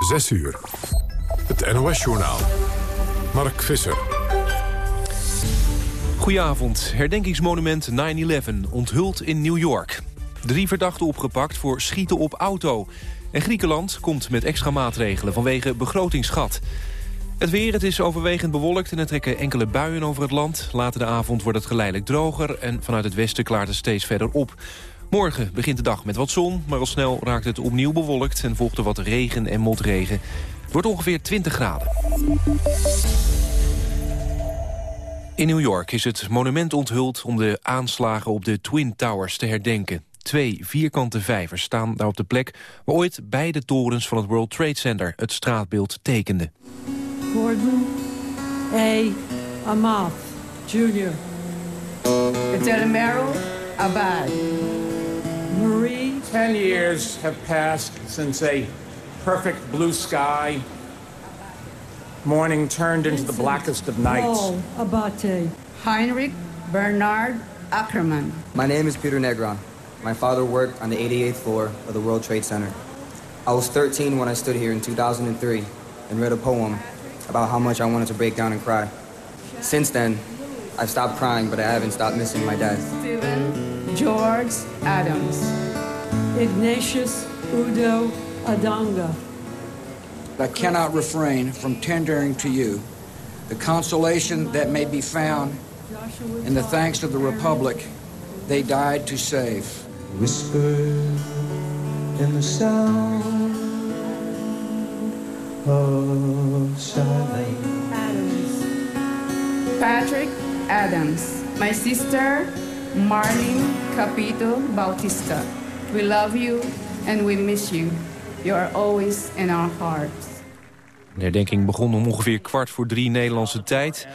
6 uur. Het NOS-journaal. Mark Visser. Goedenavond. Herdenkingsmonument 9-11 onthuld in New York. Drie verdachten opgepakt voor schieten op auto. En Griekenland komt met extra maatregelen vanwege begrotingsgat. Het weer, het is overwegend bewolkt en er trekken enkele buien over het land. Later de avond wordt het geleidelijk droger en vanuit het westen klaart het steeds verder op. Morgen begint de dag met wat zon, maar al snel raakt het opnieuw bewolkt... en volgt er wat regen en motregen. Het wordt ongeveer 20 graden. In New York is het monument onthuld om de aanslagen op de Twin Towers te herdenken. Twee vierkante vijvers staan daar op de plek waar ooit beide torens van het World Trade Center het straatbeeld tekenden. Gordon A. Amath, Jr. Meryl Abad. Marie. Ten years have passed since a perfect blue sky morning turned into the blackest of nights. Paul Abate. Heinrich Bernard Ackerman. My name is Peter Negron. My father worked on the 88th floor of the World Trade Center. I was 13 when I stood here in 2003 and read a poem about how much I wanted to break down and cry. Since then, I've stopped crying, but I haven't stopped missing my dad. Stephen George Adams. Ignatius Udo Adanga. I cannot refrain from tendering to you the consolation that may be found in the thanks of the Republic they died to save. Whisper in the sound of silence. Adams. Patrick Adams. My sister, Marlene Capito Bautista. We love you and we miss you. You are always in our hearts. De herdenking begon om ongeveer kwart voor drie Nederlandse tijd.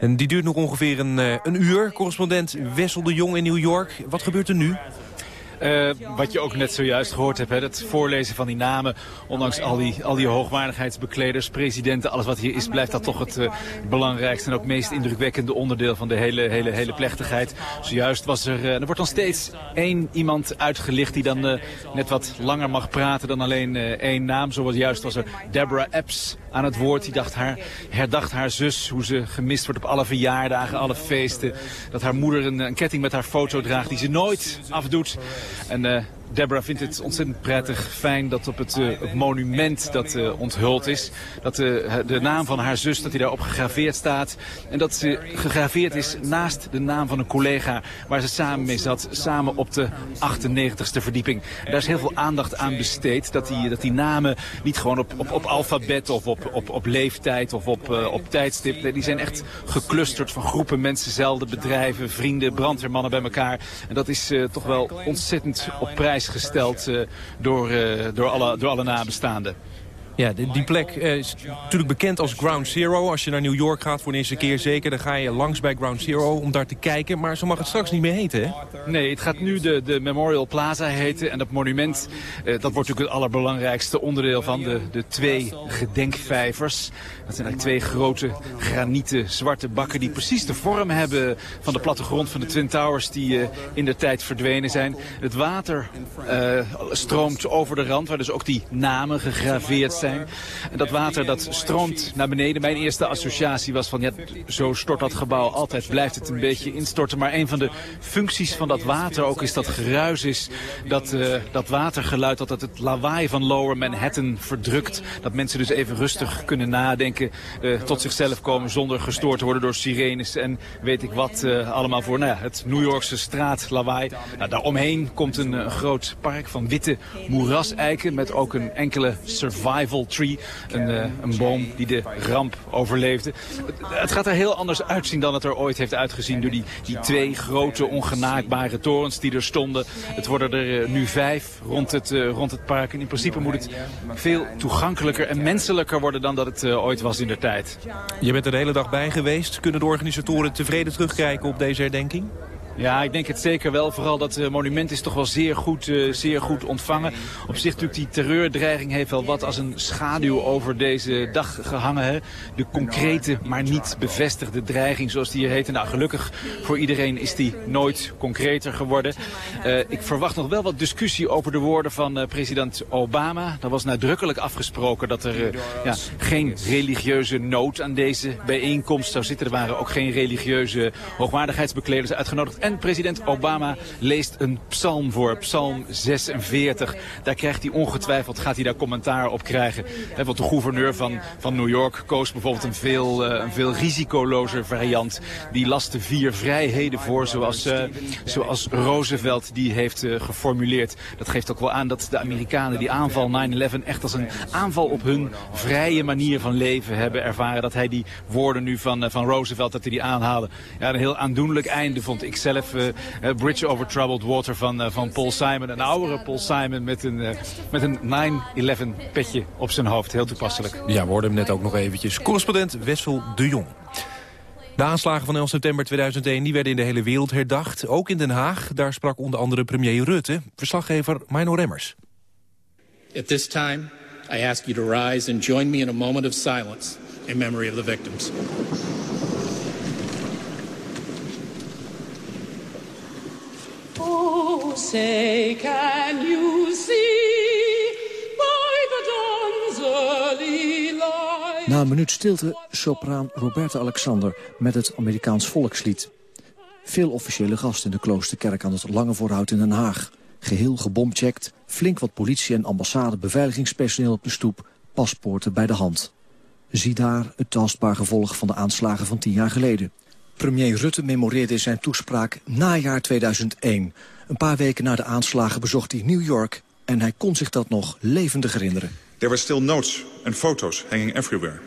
En die duurt nog ongeveer een, eh, een uur. Correspondent Wessel de Jong in New York. Wat gebeurt er nu? Uh, wat je ook net zojuist gehoord hebt, hè, het voorlezen van die namen. Ondanks al die, al die hoogwaardigheidsbekleders, presidenten, alles wat hier is... blijft dat toch het uh, belangrijkste en ook meest indrukwekkende onderdeel... van de hele, hele, hele plechtigheid. Zojuist was er, uh, er wordt dan steeds één iemand uitgelicht... die dan net wat langer mag praten dan alleen één naam. Zoals juist was er Deborah Epps aan het woord. Die dacht haar, herdacht haar zus, hoe ze gemist wordt op alle verjaardagen, alle feesten. Dat haar moeder een, een ketting met haar foto draagt die ze nooit afdoet. En uh, Deborah vindt het ontzettend prettig, fijn dat op het, het monument dat uh, onthuld is... dat uh, de naam van haar zus, dat hij daarop gegraveerd staat. En dat ze gegraveerd is naast de naam van een collega waar ze samen mee zat. Samen op de 98ste verdieping. Daar is heel veel aandacht aan besteed. Dat die, dat die namen niet gewoon op, op, op alfabet of op, op, op leeftijd of op, op tijdstip... Die zijn echt geclusterd van groepen mensen, zelden bedrijven, vrienden, brandweermannen bij elkaar. En dat is toch wel ontzettend op prijs gesteld uh, door, uh, door, alle, door alle nabestaanden. Ja, die, plek uh, is natuurlijk bekend als Ground Zero. Als je naar New York gaat voor de eerste keer zeker... dan ga je langs bij Ground Zero om daar te kijken. Maar zo mag het straks niet meer heten, hè? Nee, het gaat nu de, de Memorial Plaza heten. En dat monument, uh, dat wordt natuurlijk het allerbelangrijkste onderdeel van de, de twee gedenkvijvers. Dat zijn eigenlijk twee grote granieten zwarte bakken... die precies de vorm hebben van de plattegrond van de Twin Towers... die uh, in de tijd verdwenen zijn. Het water stroomt over de rand, waar dus ook die namen gegraveerd En dat water dat stroomt naar beneden. Mijn eerste associatie was van, ja, zo stort dat gebouw altijd, blijft het een beetje instorten. Maar een van de functies van dat water ook is dat geruis is. Dat, uh, dat watergeluid, dat het lawaai van Lower Manhattan verdrukt. Dat mensen dus even rustig kunnen nadenken, uh, tot zichzelf komen zonder gestoord te worden door sirenes en weet ik wat uh, allemaal voor. Nou ja, het New Yorkse straatlawaai. Nou, daaromheen komt een, groot park van witte moeraseiken met ook een enkele tree. Een, uh, een boom die de ramp overleefde. Het, gaat er heel anders uitzien dan het er ooit heeft uitgezien... door die, die twee grote ongenaakbare torens die er stonden. Het worden er uh, nu vijf rond het, uh, rond het park. In principe moet het veel toegankelijker en menselijker worden... dan dat het ooit was in de tijd. Je bent er de hele dag bij geweest. Kunnen de organisatoren tevreden terugkijken op deze herdenking? Ja, ik denk het zeker wel. Vooral dat uh, monument is toch wel zeer goed, uh, zeer goed ontvangen. Op zich natuurlijk die terreurdreiging heeft wel wat als een schaduw over deze dag gehangen. Hè? De concrete, maar niet bevestigde dreiging zoals die hier heet. Nou, gelukkig voor iedereen is die nooit concreter geworden. Uh, ik verwacht nog wel wat discussie over de woorden van president Obama. Er was nadrukkelijk afgesproken dat er ja, geen religieuze nood aan deze bijeenkomst zou zitten. Er waren ook geen religieuze hoogwaardigheidsbekleders uitgenodigd. En president Obama leest een psalm voor, psalm 46. Daar krijgt hij ongetwijfeld, gaat hij daar commentaar op krijgen. want de gouverneur van, van New York koos bijvoorbeeld een veel, uh, een veel risicolozer variant. Die las de vier vrijheden voor, zoals, uh, zoals Roosevelt die heeft uh, geformuleerd. Dat geeft ook wel aan dat de Amerikanen die aanval 9-11 echt als een aanval op hun vrije manier van leven hebben ervaren. Dat hij die woorden nu van, van Roosevelt, dat hij die aanhalen. Ja, een heel aandoenlijk einde vond ik zelf uh, Bridge Over Troubled Water van, uh, van Paul Simon. Een oudere Paul Simon met een, uh, met een 9-11 petje op zijn hoofd. Heel toepasselijk. Ja, we hoorden hem net ook nog eventjes. Correspondent Wessel de Jong. De aanslagen van 11 september 2001 die werden in de hele wereld herdacht. Ook in Den Haag. Daar sprak onder andere premier Rutte. Verslaggever Mino Remmers. At this time, I ask you to rise and join me in a moment of silence in memory of the victims. Oh, say, can you see by the. Na een minuut stilte sopraan Roberta Alexander met het Amerikaans volkslied. Veel officiële gasten in de kloosterkerk aan het Lange Voorhout in Den Haag. Geheel gebomcheckt, flink wat politie en ambassade beveiligingspersoneel op de stoep, paspoorten bij de hand. Zie daar het tastbaar gevolg van de aanslagen van tien jaar geleden. Premier Rutte memoreerde in zijn toespraak najaar 2001. Een paar weken na de aanslagen bezocht hij New York... en hij kon zich dat nog levendig herinneren. There were still notes and photos hanging everywhere.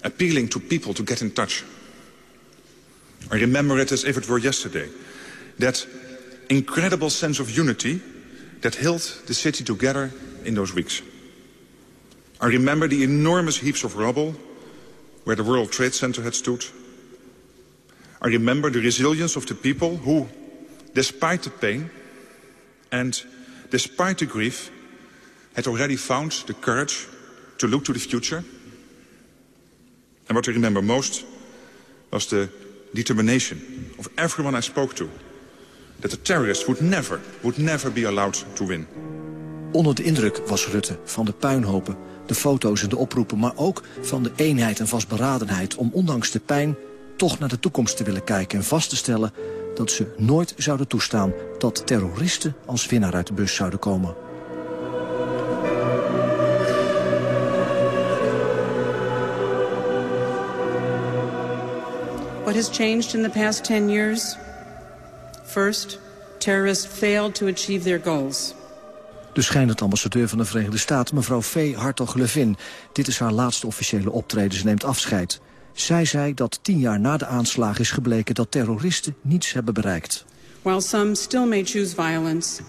Appealing to people to get in touch. I remember it as if it were yesterday. That incredible sense of unity that held the city together in those weeks. I remember the enormous heaps of rubble where the World Trade Center had stood I remember the resilience of the people who, despite the pain and despite the grief, had already found the courage to look to the future. And what I remember most was the determination of everyone I spoke to that the terrorists would never, would never be allowed to win. Onder de indruk was Rutte van de puinhopen, de foto's en de oproepen... maar ook van de eenheid en vastberadenheid om ondanks de pijn toch naar de toekomst te willen kijken en vast te stellen dat ze nooit zouden toestaan dat terroristen als winnaar uit de bus zouden komen. What has changed in the past 10 years? First, terrorists failed to achieve their goals. De schijnend ambassadeur van de Verenigde Staten, mevrouw V. Hartog-Levin. Dit is haar laatste officiële optreden. Ze neemt afscheid. Zij zei dat tien jaar na de aanslag is gebleken dat terroristen niets hebben bereikt. While some still may choose violence,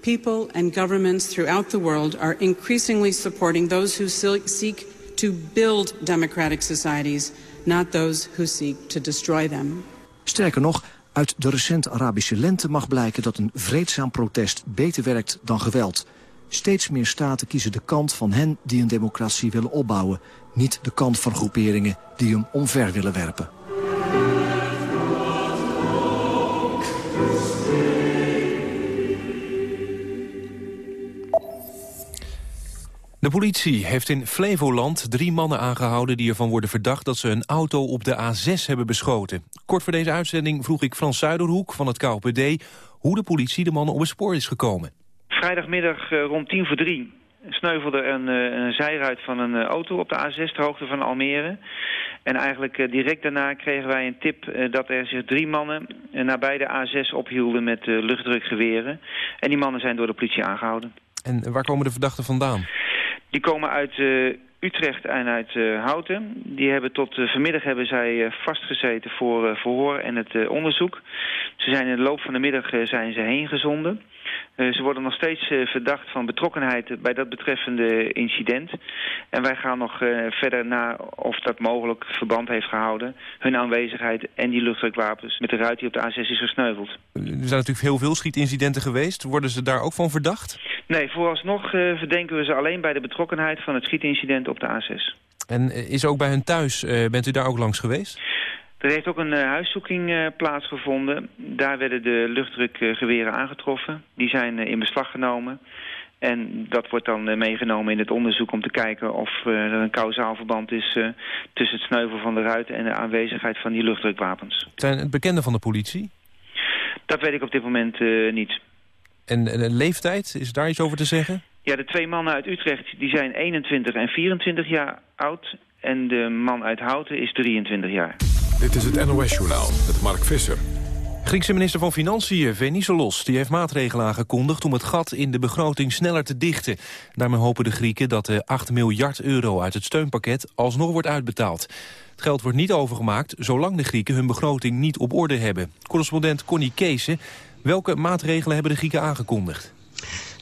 people and governments throughout the world are increasingly supporting those who seek to build democratic societies, not those who seek to destroy them. Sterker nog, uit de recente Arabische lente mag blijken dat een vreedzaam protest beter werkt dan geweld. Steeds meer staten kiezen de kant van hen die een democratie willen opbouwen niet de kant van groeperingen die hem omver willen werpen. De politie heeft in Flevoland drie mannen aangehouden... die ervan worden verdacht dat ze een auto op de A6 hebben beschoten. Kort voor deze uitzending vroeg ik Frans Zuiderhoek van het KOPD... hoe de politie de mannen op het spoor is gekomen. Vrijdagmiddag eh, rond tien voor drie sneuvelde een, eh, een zijruit van een eh, auto op de A6 ter hoogte van Almere. En eigenlijk direct daarna kregen wij een tip dat er zich drie mannen nabij de A6 ophielden met luchtdrukgeweren. En die mannen zijn door de politie aangehouden. En waar komen de verdachten vandaan? Die komen uit Utrecht en uit Houten. Die hebben tot vanmiddag hebben zij vastgezeten voor verhoor en het onderzoek. Ze zijn in de loop van de middag zijn ze heen gezonden. Eh, ze worden nog steeds eh, verdacht van betrokkenheid bij dat betreffende incident. En wij gaan nog eh, verder naar of dat mogelijk verband heeft gehouden. Hun aanwezigheid en die luchtdrukwapens met de ruit die op de A6 is gesneuveld. Er zijn natuurlijk heel veel schietincidenten geweest. Worden ze daar ook van verdacht? Nee, vooralsnog verdenken we ze alleen bij de betrokkenheid van het schietincident op de A6. En is ook bij hun thuis, bent u daar ook langs geweest? Er heeft ook een uh, huiszoeking uh, plaatsgevonden. Daar werden de luchtdrukgeweren aangetroffen. Die zijn uh, in beslag genomen. En dat wordt dan meegenomen in het onderzoek om te kijken of er een kausaal verband is tussen het sneuvel van de ruit en de aanwezigheid van die luchtdrukwapens. Zijn het bekenden van de politie? Dat weet ik op dit moment niet. En de leeftijd, is daar iets over te zeggen? Ja, de twee mannen uit Utrecht die zijn 21 en 24 jaar oud. En de man uit Houten is 23 jaar. Dit is het NOS-journaal met Mark Visser. Griekse minister van Financiën, Venizelos, die heeft maatregelen aangekondigd om het gat in de begroting sneller te dichten. Daarmee hopen de Grieken dat de 8 miljard euro uit het steunpakket alsnog wordt uitbetaald. Het geld wordt niet overgemaakt zolang de Grieken hun begroting niet op orde hebben. Correspondent Connie Keese, welke maatregelen hebben de Grieken aangekondigd?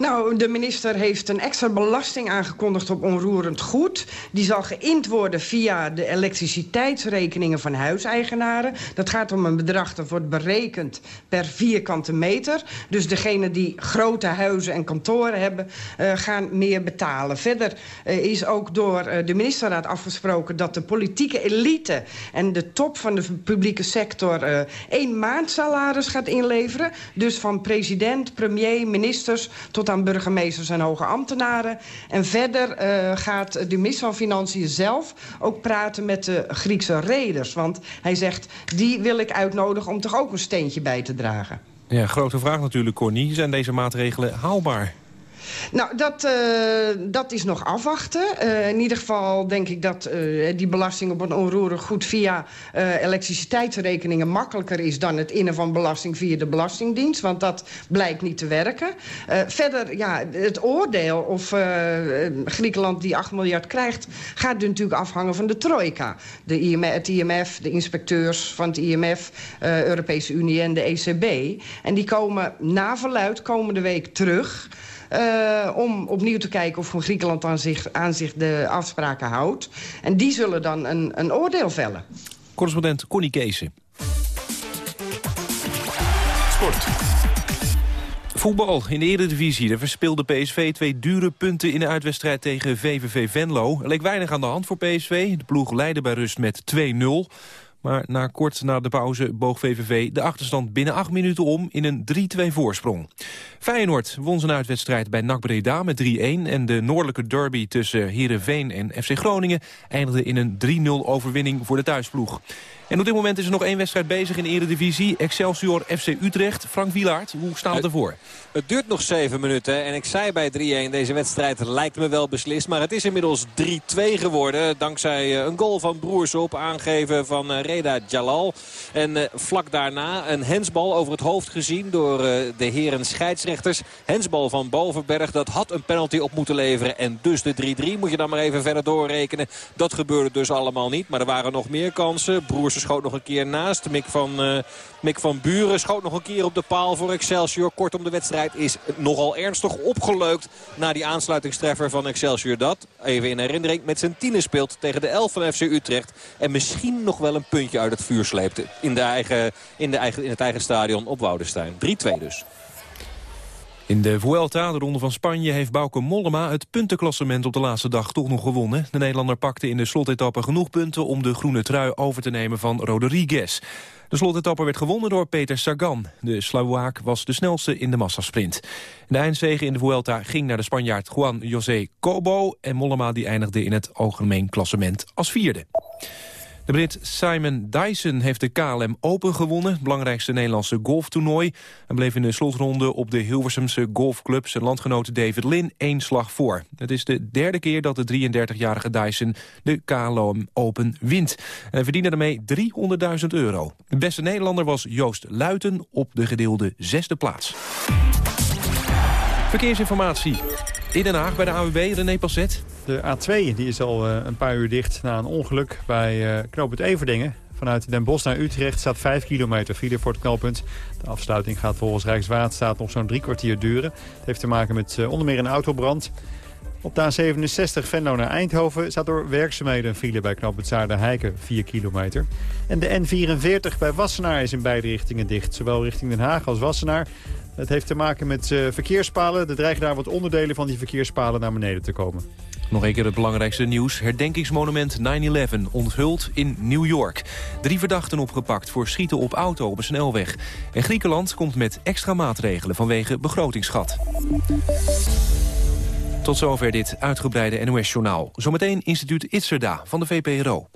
Nou, de minister heeft een extra belasting aangekondigd op onroerend goed. Die zal geïnd worden via de elektriciteitsrekeningen van huiseigenaren. Dat gaat om een bedrag dat wordt berekend per vierkante meter. Dus degenen die grote huizen en kantoren hebben, uh, gaan meer betalen. Verder uh, is ook door uh, de ministerraad afgesproken dat de politieke elite en de top van de publieke sector één maand salaris gaat inleveren. Dus van president, premier, ministers tot aan burgemeesters en hoge ambtenaren. En verder uh, gaat de minister van Financiën zelf ook praten met de Griekse reders. Want hij zegt, die wil ik uitnodigen om toch ook een steentje bij te dragen. Ja, grote vraag natuurlijk, Connie. Zijn deze maatregelen haalbaar? Nou, dat, uh, dat is nog afwachten. Uh, in ieder geval denk ik dat uh, die belasting op een onroerend goed... via elektriciteitsrekeningen makkelijker is... dan het innen van belasting via de Belastingdienst. Want dat blijkt niet te werken. verder, ja, het oordeel of Griekenland die 8 miljard krijgt... gaat natuurlijk afhangen van de trojka. De IMF, het IMF, de inspecteurs van het IMF... Europese Unie en de ECB. En die komen na verluid komende week terug... Uh, om opnieuw te kijken of Griekenland aan zich, aan zich de afspraken houdt. En die zullen dan een, een oordeel vellen. Correspondent Connie Kees. Sport. Voetbal in de Eredivisie. Daar verspeelde PSV twee dure punten in de uitwedstrijd tegen VVV Venlo. Er leek weinig aan de hand voor PSV. De ploeg leidde bij rust met 2-0. Maar na kort na de pauze boog VVV de achterstand binnen acht minuten om in een 3-2 voorsprong. Feyenoord won zijn uitwedstrijd bij NAC Breda met 3-1... en de noordelijke derby tussen Heerenveen en FC Groningen... eindigde in een 3-0 overwinning voor de thuisploeg. En op dit moment is er nog één wedstrijd bezig in de Eredivisie. Excelsior FC Utrecht. Frank Wielaert, hoe staat het ervoor? Het duurt nog zeven minuten. En ik zei bij 3-1, deze wedstrijd lijkt me wel beslist. Maar het is inmiddels 3-2 geworden. Dankzij een goal van Broers op. Aangeven van Reda Jalal. En vlak daarna een hensbal over het hoofd gezien door de heren scheidsrechters. Hensbal van Bovenberg. Dat had een penalty op moeten leveren. En dus de 3-3 moet je dan maar even verder doorrekenen. Dat gebeurde dus allemaal niet. Maar er waren nog meer kansen. Broers schoot nog een keer naast. Mick van, Mick van Buren schoot nog een keer op de paal voor Excelsior. Kortom, de wedstrijd is nogal ernstig opgeleukt na die aansluitingstreffer van Excelsior. Dat, even in herinnering, met zijn tienen speelt tegen de 11 van FC Utrecht. En misschien nog wel een puntje uit het vuur sleept in, de eigen, in, de eigen, in het eigen stadion op Woudenstein. 3-2 dus. In de Vuelta, de Ronde van Spanje, heeft Bauke Mollema het puntenklassement op de laatste dag toch nog gewonnen. De Nederlander pakte in de slotetappe genoeg punten om de groene trui over te nemen van Rodriguez. De slotetappe werd gewonnen door Peter Sagan. De Slovaak was de snelste in de massasprint. De eindzege in de Vuelta ging naar de Spanjaard Juan José Cobo... en Mollema die eindigde in het algemeen klassement als vierde. De Brit Simon Dyson heeft de KLM Open gewonnen, het belangrijkste Nederlandse golftoernooi. Hij bleef in de slotronde op de Hilversumse golfclub zijn landgenoot David Lin één slag voor. Het is de derde keer dat de 33-jarige Dyson de KLM Open wint. Hij verdiende daarmee 300.000 euro. De beste Nederlander was Joost Luiten op de gedeelde zesde plaats. Verkeersinformatie. In Den Haag bij de AWB, René Passet. De A2 die is al uh, een paar uur dicht na een ongeluk bij uh, Knoop het Everdingen. Vanuit Den Bosch naar Utrecht staat 5 kilometer file voor het knelpunt. De afsluiting gaat volgens Rijkswaterstaat nog zo'n drie kwartier duren. Het heeft te maken met uh, onder meer een autobrand. Op de A67 Venlo naar Eindhoven staat door werkzaamheden een file bij knooppunt Zaarden-Heiken 4 kilometer. En de N44 bij Wassenaar is in beide richtingen dicht. Zowel richting Den Haag als Wassenaar. Het heeft te maken met verkeerspalen. Er dreigen daar wat onderdelen van die verkeerspalen naar beneden te komen. Nog een keer het belangrijkste nieuws. Herdenkingsmonument 9-11 onthuld in New York. Drie verdachten opgepakt voor schieten op auto op een snelweg. En Griekenland komt met extra maatregelen vanwege begrotingsgat. Tot zover dit uitgebreide NOS-journaal. Zometeen instituut Itzerda van de VPRO.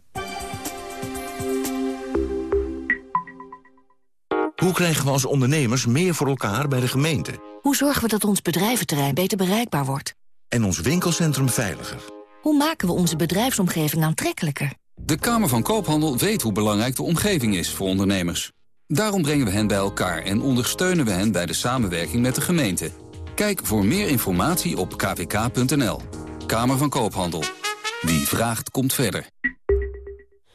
Hoe krijgen we als ondernemers meer voor elkaar bij de gemeente? Hoe zorgen we dat ons bedrijventerrein beter bereikbaar wordt? En ons winkelcentrum veiliger? Hoe maken we onze bedrijfsomgeving aantrekkelijker? De Kamer van Koophandel weet hoe belangrijk de omgeving is voor ondernemers. Daarom brengen we hen bij elkaar en ondersteunen we hen bij de samenwerking met de gemeente. Kijk voor meer informatie op kvk.nl. Kamer van Koophandel. Wie vraagt, komt verder.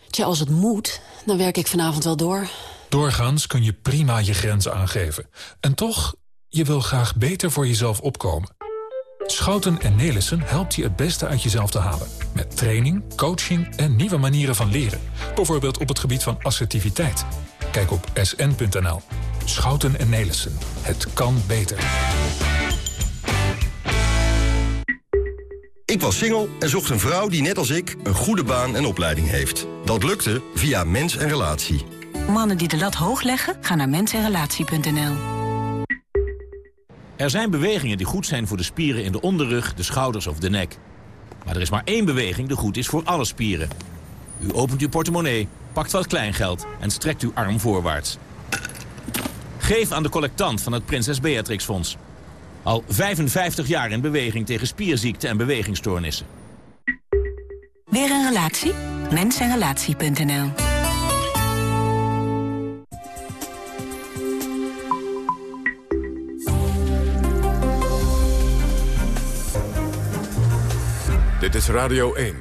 Tja, als het moet, dan werk ik vanavond wel door. Doorgaans kun je prima je grenzen aangeven. En toch, je wil graag beter voor jezelf opkomen. Schouten en Nelissen helpt je het beste uit jezelf te halen. Met training, coaching en nieuwe manieren van leren. Bijvoorbeeld op het gebied van assertiviteit. Kijk op sn.nl. Schouten en Nelissen. Het kan beter. Ik was single en zocht een vrouw die net als ik een goede baan en opleiding heeft. Dat lukte via Mens en Relatie. Mannen die de lat hoog leggen, gaan naar mensenrelatie.nl. Er zijn bewegingen die goed zijn voor de spieren in de onderrug, de schouders of de nek. Maar er is maar één beweging die goed is voor alle spieren. U opent uw portemonnee, pakt wat kleingeld en strekt uw arm voorwaarts. Geef aan de collectant van het Prinses Beatrix Fonds. Al 55 jaar in beweging tegen spierziekten en bewegingsstoornissen. Weer een relatie? Mensenrelatie.nl Dit is Radio 1.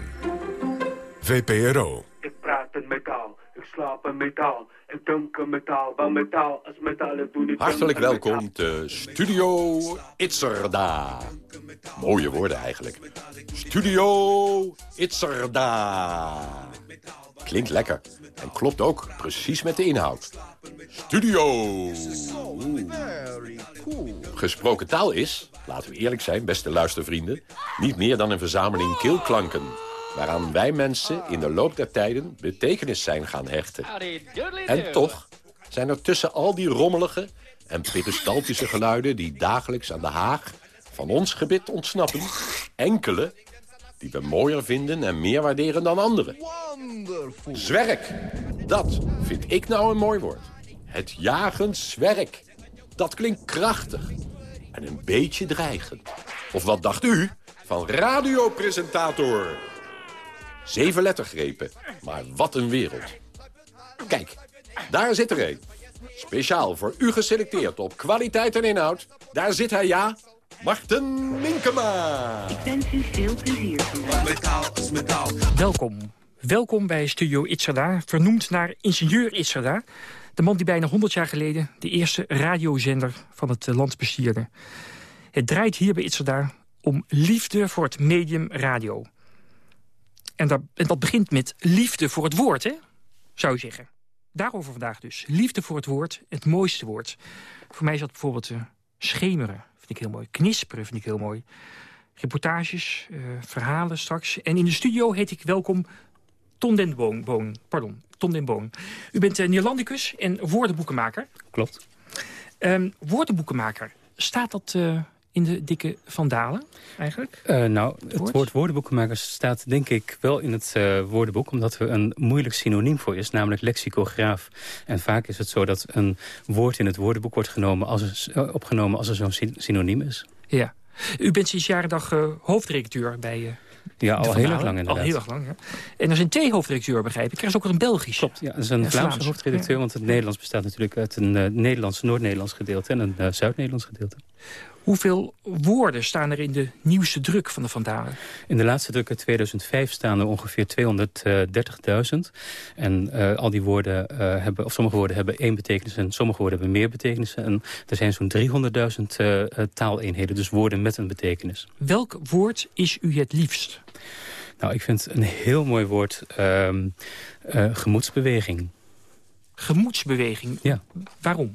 VPRO. Ik praat in metaal, ik slaap in metaal, ik denk in metaal, wel metaal als metaal, ik doe niet... Hartelijk welkom te Studio Itzerda. Mooie woorden eigenlijk. Studio Itzerda. Klinkt lekker en klopt ook precies met de inhoud. Studio. Gesproken taal is, laten we eerlijk zijn, beste luistervrienden... niet meer dan een verzameling keelklanken... waaraan wij mensen in de loop der tijden betekenis zijn gaan hechten. En toch zijn er tussen al die rommelige en peristaltische geluiden... die dagelijks aan de haag van ons gebit ontsnappen... enkele die we mooier vinden en meer waarderen dan anderen. Zwerk, dat vind ik nou een mooi woord. Het jagen zwerk. Dat klinkt krachtig en een beetje dreigend. Of wat dacht u van radiopresentator? Zeven lettergrepen, maar wat een wereld. Kijk, daar zit er een. Speciaal voor u geselecteerd op kwaliteit en inhoud. Daar zit hij, ja. Marten Minkema. Ik wens u veel plezier vandaag. Welkom. Welkom bij Studio Itzerda, vernoemd naar ingenieur Itzerda. De man die bijna 100 jaar geleden de eerste radiozender van het land bestierde. Het draait hier bij Itzerda om liefde voor het medium radio. En dat, en dat begint met liefde voor het woord, hè? zou je zeggen. Daarover vandaag dus. Liefde voor het woord, het mooiste woord. Voor mij is dat bijvoorbeeld uh, schemeren, vind ik heel mooi. Knisperen vind ik heel mooi. Reportages, uh, verhalen straks. En in de studio heet ik welkom Ton den Boon. Boon, pardon, Ton den Boon. U bent uh, Neerlandicus en woordenboekenmaker. Klopt. Um, woordenboekenmaker, staat dat uh, in de dikke vandalen eigenlijk? Uh, nou, het woord? woord woordenboekenmaker staat denk ik wel in het uh, woordenboek... omdat er een moeilijk synoniem voor is, namelijk lexicograaf. En vaak is het zo dat een woord in het woordenboek wordt genomen als er, opgenomen als er zo'n synoniem is. Ja. U bent sinds jaren dag hoofdredacteur bij... Ja, al heel erg lang inderdaad. Al heel erg lang, ja. En er zijn twee hoofdredacteuren, begrijp ik. Er is ook een Belgisch. Klopt, ja. Er is een Vlaamse Vlaams. hoofdredacteur, ja. want het Nederlands bestaat natuurlijk uit een uh, Nederlands, Noord-Nederlands gedeelte en een uh, Zuid-Nederlands gedeelte. Hoeveel woorden staan er in de nieuwste druk van de Vandalen? In de laatste druk uit 2005 staan er ongeveer 230.000. En uh, al die woorden uh, hebben, of sommige woorden hebben één betekenis en sommige woorden hebben meer betekenissen. En er zijn zo'n 300.000 uh, taaleenheden, dus woorden met een betekenis. Welk woord is u het liefst? Nou, ik vind een heel mooi woord ehm, gemoedsbeweging. Gemoedsbeweging? Ja. Waarom?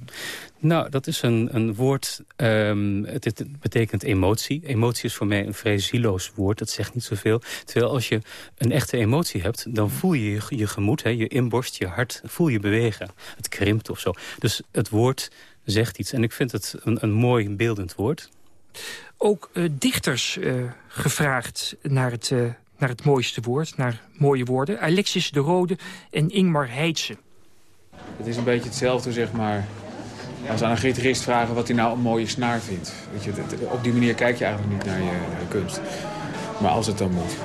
Nou, dat is een, een woord, um, het, het, betekent emotie. Emotie is voor mij een vrij zieloos woord, dat zegt niet zoveel. Terwijl als je een echte emotie hebt, dan voel je je, je gemoed, hè, je inborst, je hart, voel je bewegen. Het krimpt of zo. Dus het woord zegt iets en ik vind het een, een mooi beeldend woord. Ook uh, dichters uh, gevraagd naar het, uh, naar het mooiste woord, naar mooie woorden. Alexis de Rode en Ingmar Heitse. Het is een beetje hetzelfde, zeg maar, als aan een gitarist vragen wat hij nou een mooie snaar vindt. Weet je, op die manier kijk je eigenlijk niet naar je, naar je kunst. Maar als het dan moet.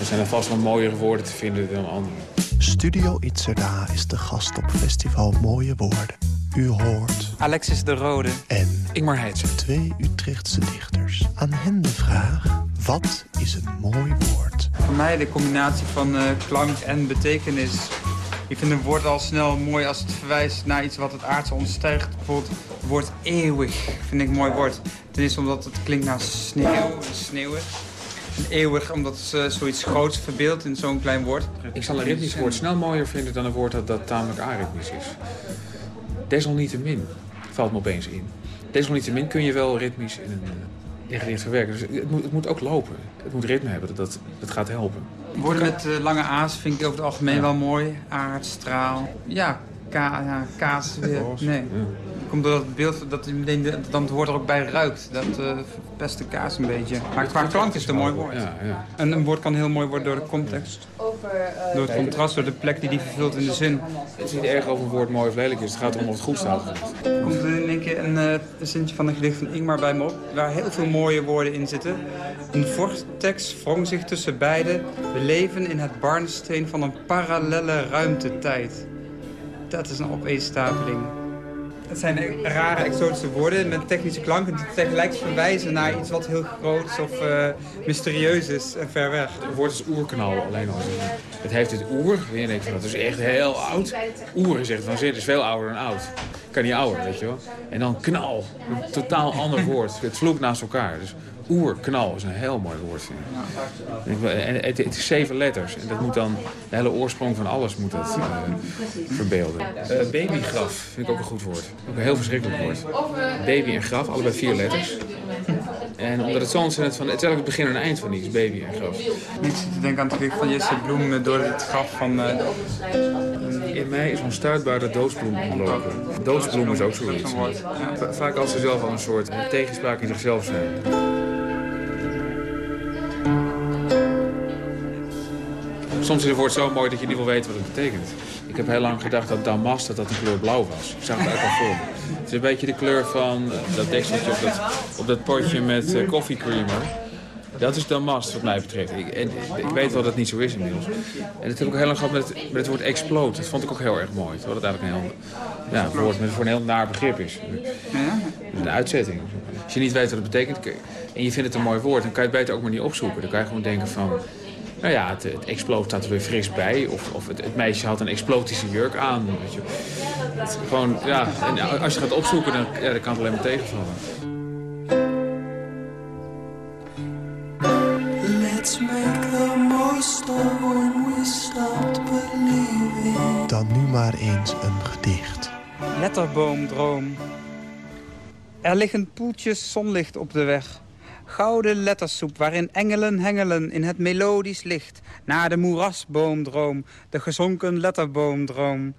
Er zijn er vast wel mooiere woorden te vinden dan andere. Studio Itzerda is de gast op Festival Mooie Woorden. U hoort... Alexis de Rode. En... Ingmar Heitse. Twee Utrechtse dichters. Aan hen de vraag... Wat is een mooi woord? Voor mij de combinatie van uh, klank en betekenis ik vind een woord al snel mooi als het verwijst naar iets wat het aardse ontstijgt. Bijvoorbeeld het woord eeuwig vind ik een mooi woord. Ten eerste omdat het klinkt naar sneeuw, sneeuwen. En eeuwig omdat het uh, zoiets groots verbeeldt in zo'n klein woord. Ik zal een ritmisch woord snel mooier vinden dan een woord dat, dat tamelijk aritmisch is. Desalniettemin valt me opeens in. Desalniettemin kun je wel ritmisch in een in gedicht verwerken. Dus het moet, het moet ook lopen. Het moet ritme hebben. Dat, dat gaat helpen. Woorden met uh, lange a's vind ik over het algemeen ja. wel mooi. Aard, straal. Ja, ka, ja kaas. Weer. Nee. Ja. Komt door dat beeld dat dan het woord er ook bij ruikt. Dat uh, verpest de kaas een beetje. Maar qua klank is het een mooi woord. Ja, ja. En een woord kan heel mooi worden door de context. Door het contrast, door de plek die die vervult in de zin. Het is niet erg of een woord mooi of lelijk is. Het gaat erom of het goed staat. Er komt in één keer een, uh, een zintje van een gedicht van Ingmar bij me op. Waar heel veel mooie woorden in zitten. Een vortex wrong zich tussen beiden. We leven in het barnsteen van een parallelle ruimtetijd. Dat is een opeenstapeling. Het zijn rare exotische woorden met technische klanken die tegelijk verwijzen naar iets wat heel groots of uh, mysterieus is en ver weg. Het woord is oerknal alleen al. Het heeft het oer. En dat is echt heel oud. Oer zegt van zit is veel ouder dan oud. Kan niet ouder, weet je wel. En dan knal. Een totaal ander woord. Het vloekt naast elkaar. Dus oerknal is een heel mooi woord. Vind ik. En het, het, is zeven letters. En dat moet dan, de hele oorsprong van alles moet dat uh, verbeelden. Uh, babygraf vind ik ook een goed woord. Ook een heel verschrikkelijk woord. Baby en graf, allebei vier letters. En omdat het zo ontzettend van... Het is eigenlijk het begin en eind van iets, baby en graf. Ik zit te denken aan het gedicht van Jesse Bloem door het graf van... Uh... In mij is onstuitbare doodsbloem ontlopen. Doodsbloem is ook zoiets. Vaak als ze zelf al een soort tegenspraak in zichzelf zijn. Soms is het woord zo mooi dat je niet wil weten wat het betekent. Ik heb heel lang gedacht dat damast dat dat de kleur blauw was. Ik zag het eigenlijk al voor me. Het is een beetje de kleur van dat dekseltje op dat, op dat potje met uh, koffiecreamer. Dat is damast wat mij betreft. Ik, en, ik weet wel dat het niet zo is inmiddels. En dat heb ik ook heel lang gehad met het, met het woord explode. Dat vond ik ook heel erg mooi. Terwijl het eigenlijk een heel ja, woord met voor een heel naar begrip is. Een uitzetting. Als je niet weet wat het betekent en je vindt het een mooi woord... dan kan je het beter ook maar niet opzoeken. Dan kan je gewoon denken van... Nou ja, het, het exploot staat er weer fris bij. Of, of het, het, meisje had een explotische jurk aan. Weet je. Het, gewoon, ja, en als je gaat opzoeken, dan, ja, dan kan het alleen maar tegenvallen. Let's make the most of when we stopped believing. Dan nu maar eens een gedicht. Letterboomdroom. Er liggen poeltjes zonlicht op de weg. Gouden lettersoep waarin engelen hengelen in het melodisch licht. Naar de moerasboomdroom, de gezonken letterboomdroom.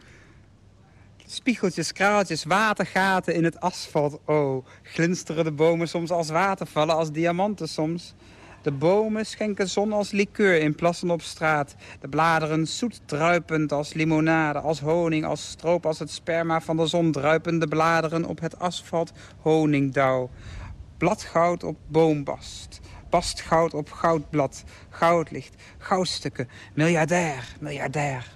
Spiegeltjes, kraaltjes, watergaten in het asfalt, oh. Glinsteren de bomen soms als watervallen, als diamanten soms. De bomen schenken zon als likeur in plassen op straat. De bladeren zoet druipend als limonade, als honing, als stroop, als het sperma van de zon. Druipen de bladeren op het asfalt honingdauw. Bladgoud op boombast. Bastgoud op goudblad. Goudlicht. Goudstukken. Miljardair. Miljardair.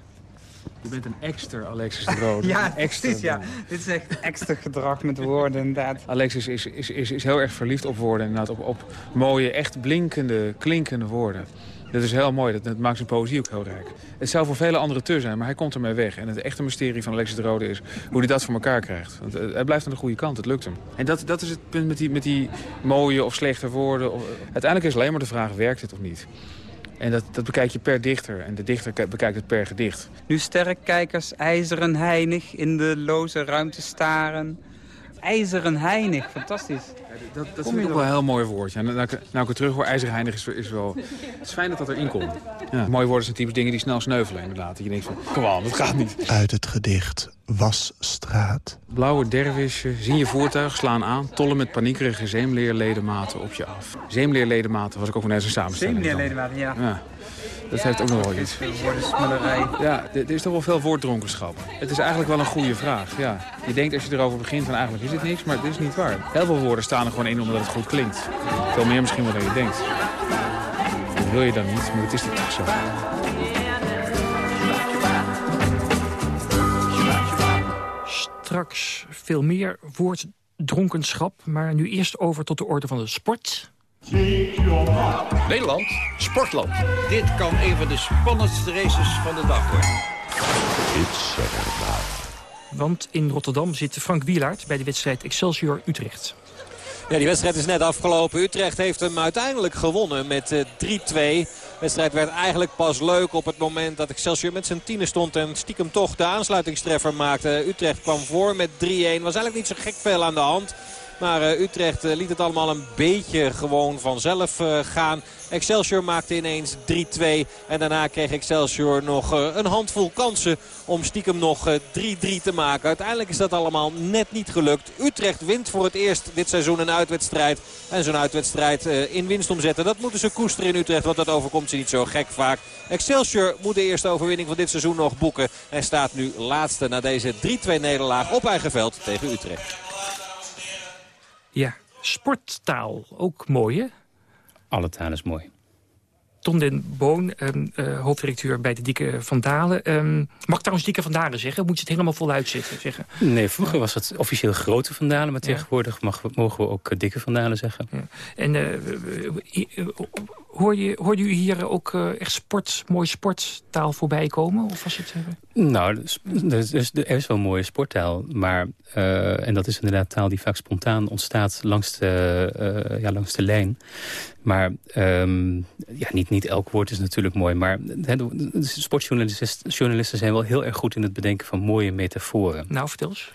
Je bent een extra Alexis de Rode. ja, precies, ja. Dit is echt extra gedrag met woorden, inderdaad. Alexis is, is, is, is heel erg verliefd op woorden. Inderdaad, op, op mooie, echt blinkende, klinkende woorden. Dat is heel mooi. Dat, dat maakt zijn poëzie ook heel rijk. Het zou voor vele anderen te zijn, maar hij komt ermee weg. En het echte mysterie van Alexis de Rode is hoe hij dat voor elkaar krijgt. Want eh, hij blijft aan de goede kant, het lukt hem. En dat, dat is het punt met die, met die mooie of slechte woorden. Uiteindelijk is alleen maar de vraag, werkt het of niet? En dat, dat bekijk je per dichter. En de dichter bekijkt het per gedicht. Nu sterrenkijkers ijzeren heinig in de loze ruimte staren. IJzeren heinig, fantastisch. Dat, dat vind ik ook wel een heel mooi woord. Ja, nou, nou, ik- nou ik het terug hoor, ijzerheinig is, is wel... Het is fijn dat dat erin komt. Ja. Mooie woorden zijn typisch dingen die snel sneuvelen inderdaad. Dat je denkt van, kom aan, dat gaat niet. Uit het gedicht Wasstraat. Blauwe dervisje, zien je voertuig, slaan aan... tollen met paniekerige zeemleerledematen op je af. Zeemleerledematen was ik ook van deze samenstelling. dan. Zeemleerledematen, ja. Ja, dat heeft ook nog wel iets. Woordensmullerij. Ja, er er is toch wel veel woorddronkenschap. Het is eigenlijk wel een goede vraag, ja. Je denkt als je erover begint van eigenlijk is het niks, maar het is niet waar. Heel veel woorden staan er gewoon in omdat het goed klinkt. Veel meer misschien wel dan je denkt. Dat wil je dan niet, maar het is toch zo. Straks veel meer woorddronkenschap. Maar nu eerst over tot de orde van de sport. Nederland, sportland. Dit kan een van de spannendste races van de dag worden. Want in Rotterdam zit Frank Wielaert bij de wedstrijd Excelsior Utrecht. Ja, die wedstrijd is net afgelopen. Utrecht heeft hem uiteindelijk gewonnen met eh, 3-2. De wedstrijd werd eigenlijk pas leuk op het moment dat Excelsior met zijn tienen stond... en stiekem toch de aansluitingstreffer maakte. Utrecht kwam voor met 3-1. Was eigenlijk niet zo gek veel aan de hand. Maar eh, Utrecht eh, liet het allemaal een beetje gewoon vanzelf eh, gaan. Excelsior maakte ineens 3-2. En daarna kreeg Excelsior nog een handvol kansen om stiekem nog eh, 3-3 te maken. Uiteindelijk is dat allemaal net niet gelukt. Utrecht wint voor het eerst dit seizoen een uitwedstrijd. En zo'n uitwedstrijd in winst omzetten. Dat moeten ze koesteren in Utrecht, want dat overkomt ze niet zo gek vaak. Excelsior moet de eerste overwinning van dit seizoen nog boeken. En staat nu laatste na deze 3-2 nederlaag op eigen veld tegen Utrecht. Ja, sporttaal. Ook mooi, hè? Alle taal is mooi. Ton den Boon, ehm, eh, hoofddirecteur bij de Dikke Van Dalen. Ehm, mag ik trouwens Dikke Van Dalen zeggen? Moet je het helemaal voluit zitten, zeggen? Nee, vroeger was het officieel grote vandalen, maar tegenwoordig mag, mogen we ook eh, dikke vandalen zeggen. En eh, hoor je, hoorde u hier ook eh, echt sport, mooi sporttaal voorbij komen? Of was het... eh, Nou, dus- er is, er is wel mooie sporttaal, maar eh, en dat is inderdaad taal die vaak spontaan ontstaat langs de, ja, langs de lijn. Maar ehm, ja, niet, niet elk woord is natuurlijk mooi, maar de sportjournalisten journalisten zijn wel heel erg goed in het bedenken van mooie metaforen. Nou, vertel eens.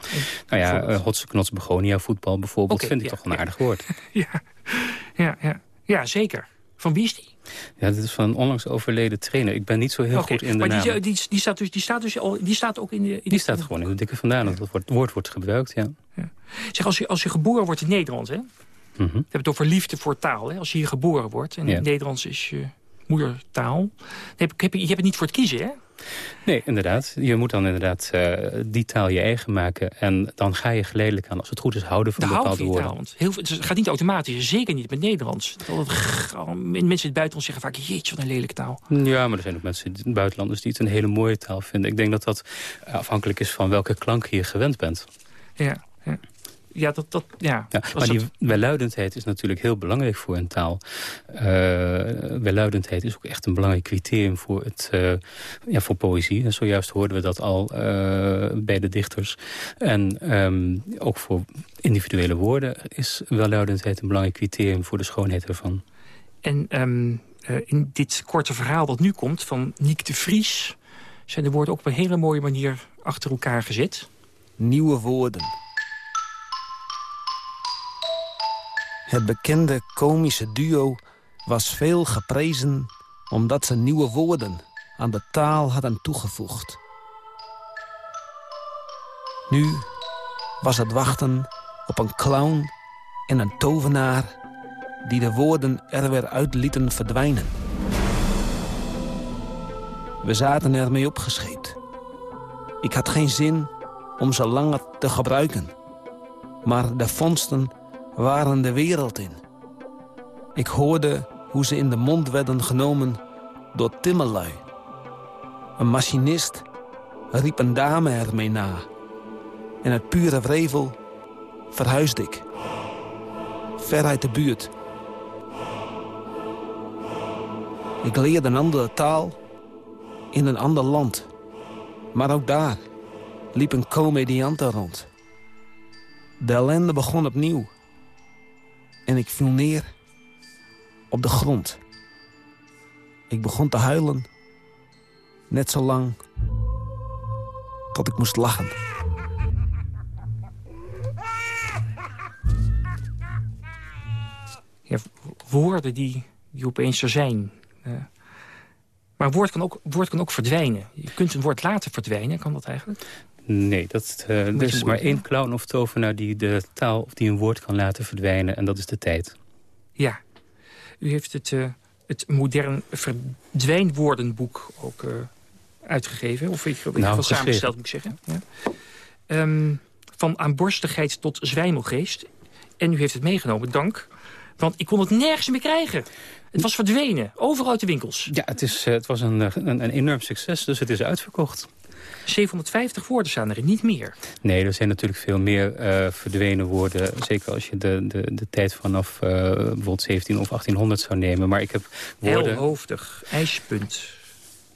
Nou ja, uh, hotse knots begonia voetbal bijvoorbeeld Oké, vind ik ja, toch een ja. aardig woord. ja, ja, ja, zeker. Van wie is die? Ja, dit is van een onlangs overleden trainer. Ik ben niet zo heel goed in de maar naam. die, die, die, staat dus, die, staat dus al, die staat ook in de... in Die de- staat gewoon in de dikke vandalen. Dat woord, woord wordt gebruikt, ja. Zeg, als je, als je geboren wordt in Nederland, hè? We Mhm. hebben het over liefde voor taal. Hè? Als je hier geboren wordt en Ja. Nederlands is je moedertaal... Dan heb, heb je, je hebt het niet voor het kiezen, hè? Nee, inderdaad. Je moet dan inderdaad eh, die taal je eigen maken. En dan ga je geleidelijk aan, als het goed is, houden van De bepaalde woorden. taal. Want heel, veel- het gaat niet automatisch, zeker niet met Nederlands. Mensen in het buitenland zeggen vaak... jeetje, wat een lelijke taal. Ja, maar er zijn ook mensen, in buitenlanders, die het een hele mooie taal vinden. Ik denk dat dat afhankelijk is van welke klanken je gewend bent. Ja, ja. Ja dat... dat ja. Maar die welluidendheid is natuurlijk heel belangrijk voor een taal. Eh welluidendheid is ook echt een belangrijk criterium voor, het, eh, ja, voor poëzie. En zojuist hoorden we dat al eh, bij de dichters. En ehm, ook voor individuele woorden is welluidendheid een belangrijk criterium voor de schoonheid ervan. En ehm, eh, in dit korte verhaal dat nu komt van Niek de Vries... zijn de woorden ook op een hele mooie manier achter elkaar gezet. Nieuwe woorden. Het bekende komische duo was veel geprezen... omdat ze nieuwe woorden aan de taal hadden toegevoegd. Nu was het wachten op een clown en een tovenaar... die de woorden er weer uit lieten verdwijnen. We zaten ermee opgescheept. Ik had geen zin om ze langer te gebruiken. Maar de vondsten waren de wereld in. Ik hoorde hoe ze in de mond werden genomen door timmerlui. Een machinist riep een dame er mee na. En uit pure wrevel verhuisde ik. Ver uit de buurt. Ik leerde een andere taal in een ander land. Maar ook daar liep een comediante rond. De ellende begon opnieuw. En ik viel neer op de grond. Ik begon te huilen. Net zo lang tot ik moest lachen. Woorden die, die opeens er zijn. Uh, maar woord kan, ook, woord kan ook verdwijnen. Je kunt een woord laten verdwijnen, kan dat eigenlijk? Nee, dat, uh, er is maar één clown of tovenaar die de taal of die een woord kan laten verdwijnen. En dat is de tijd. Ja. U heeft het, uh, het modern verdwijnwoordenboek ook uh, uitgegeven. Of ik nou, geval samengesteld, moet ik zeggen. Ja. Um, van aanborstigheid tot zwijmelgeest. En u heeft het meegenomen, dank. Want ik kon het nergens meer krijgen. Het was verdwenen, overal uit de winkels. Ja, het, is, het was een, een, een enorm succes, dus het is uitverkocht. 750 woorden staan er niet meer. Nee, er zijn natuurlijk veel meer uh, verdwenen woorden. Zeker als je de, de, de tijd vanaf uh, bijvoorbeeld 17 of 1800 zou nemen. Maar ik heb woorden... Helhoofdig, ijspunt,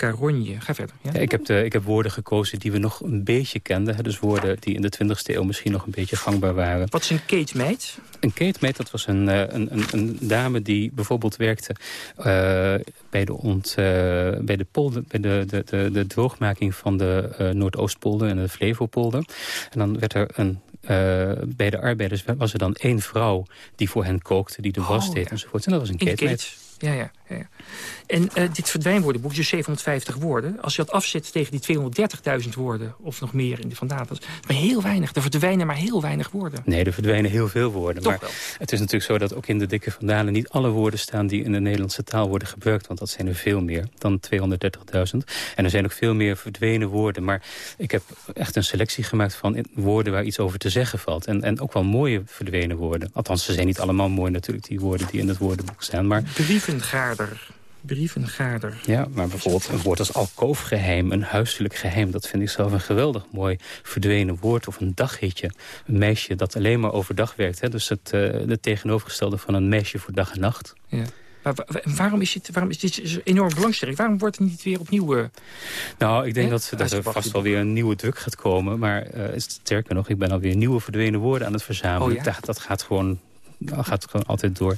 Caronje. Ga verder. Ja? Ik, heb de, ik heb woorden gekozen die we nog een beetje kenden. Hè, dus woorden die in de 20e eeuw misschien nog een beetje gangbaar waren. Wat is een keetmeid? Een keetmeid, dat was een, een, een, een dame die bijvoorbeeld werkte uh, bij, de ont, uh, bij, de, polder, bij de, de, de, de droogmaking van de uh, Noordoostpolder en de Flevopolder. En dan werd er een uh, bij de arbeiders was er dan één vrouw die voor hen kookte, die de was oh, deed ja. enzovoort. En dat was een keetmeid. Ja, ja, ja. En uh, dit verdwijnwoordenboek, dus 750 woorden... als je dat afzet tegen die 230.000 woorden of nog meer in de Vandaan... dat is maar heel weinig. Er verdwijnen maar heel weinig woorden. Nee, er verdwijnen heel veel woorden. Toch maar wel. het is natuurlijk zo dat ook in de dikke Vandalen... niet alle woorden staan die in de Nederlandse taal worden gebruikt. Want dat zijn er veel meer dan 230.000. En er zijn ook veel meer verdwenen woorden. Maar ik heb echt een selectie gemaakt van woorden waar iets over te zeggen valt. En, en ook wel mooie verdwenen woorden. Althans, ze zijn niet allemaal mooi natuurlijk, die woorden die in het woordenboek staan. Maar... Brievengaarder. Brievengaarder. Ja, maar bijvoorbeeld een woord als alkoofgeheim, een huiselijk geheim... dat vind ik zelf een geweldig mooi verdwenen woord. Of een daghitje, een meisje dat alleen maar overdag werkt. Hè? Dus het, uh, het tegenovergestelde van een meisje voor dag en nacht. Ja. Maar waarom is, het, waarom is dit enorm belangstelling? Waarom wordt het niet weer opnieuw... Uh, nou, ik denk dat, dat er vast wel weer een nieuwe druk gaat komen. Maar uh, sterker nog, ik ben alweer nieuwe verdwenen woorden aan het verzamelen. Oh, ja? dat, dat gaat gewoon gaat gewoon altijd door.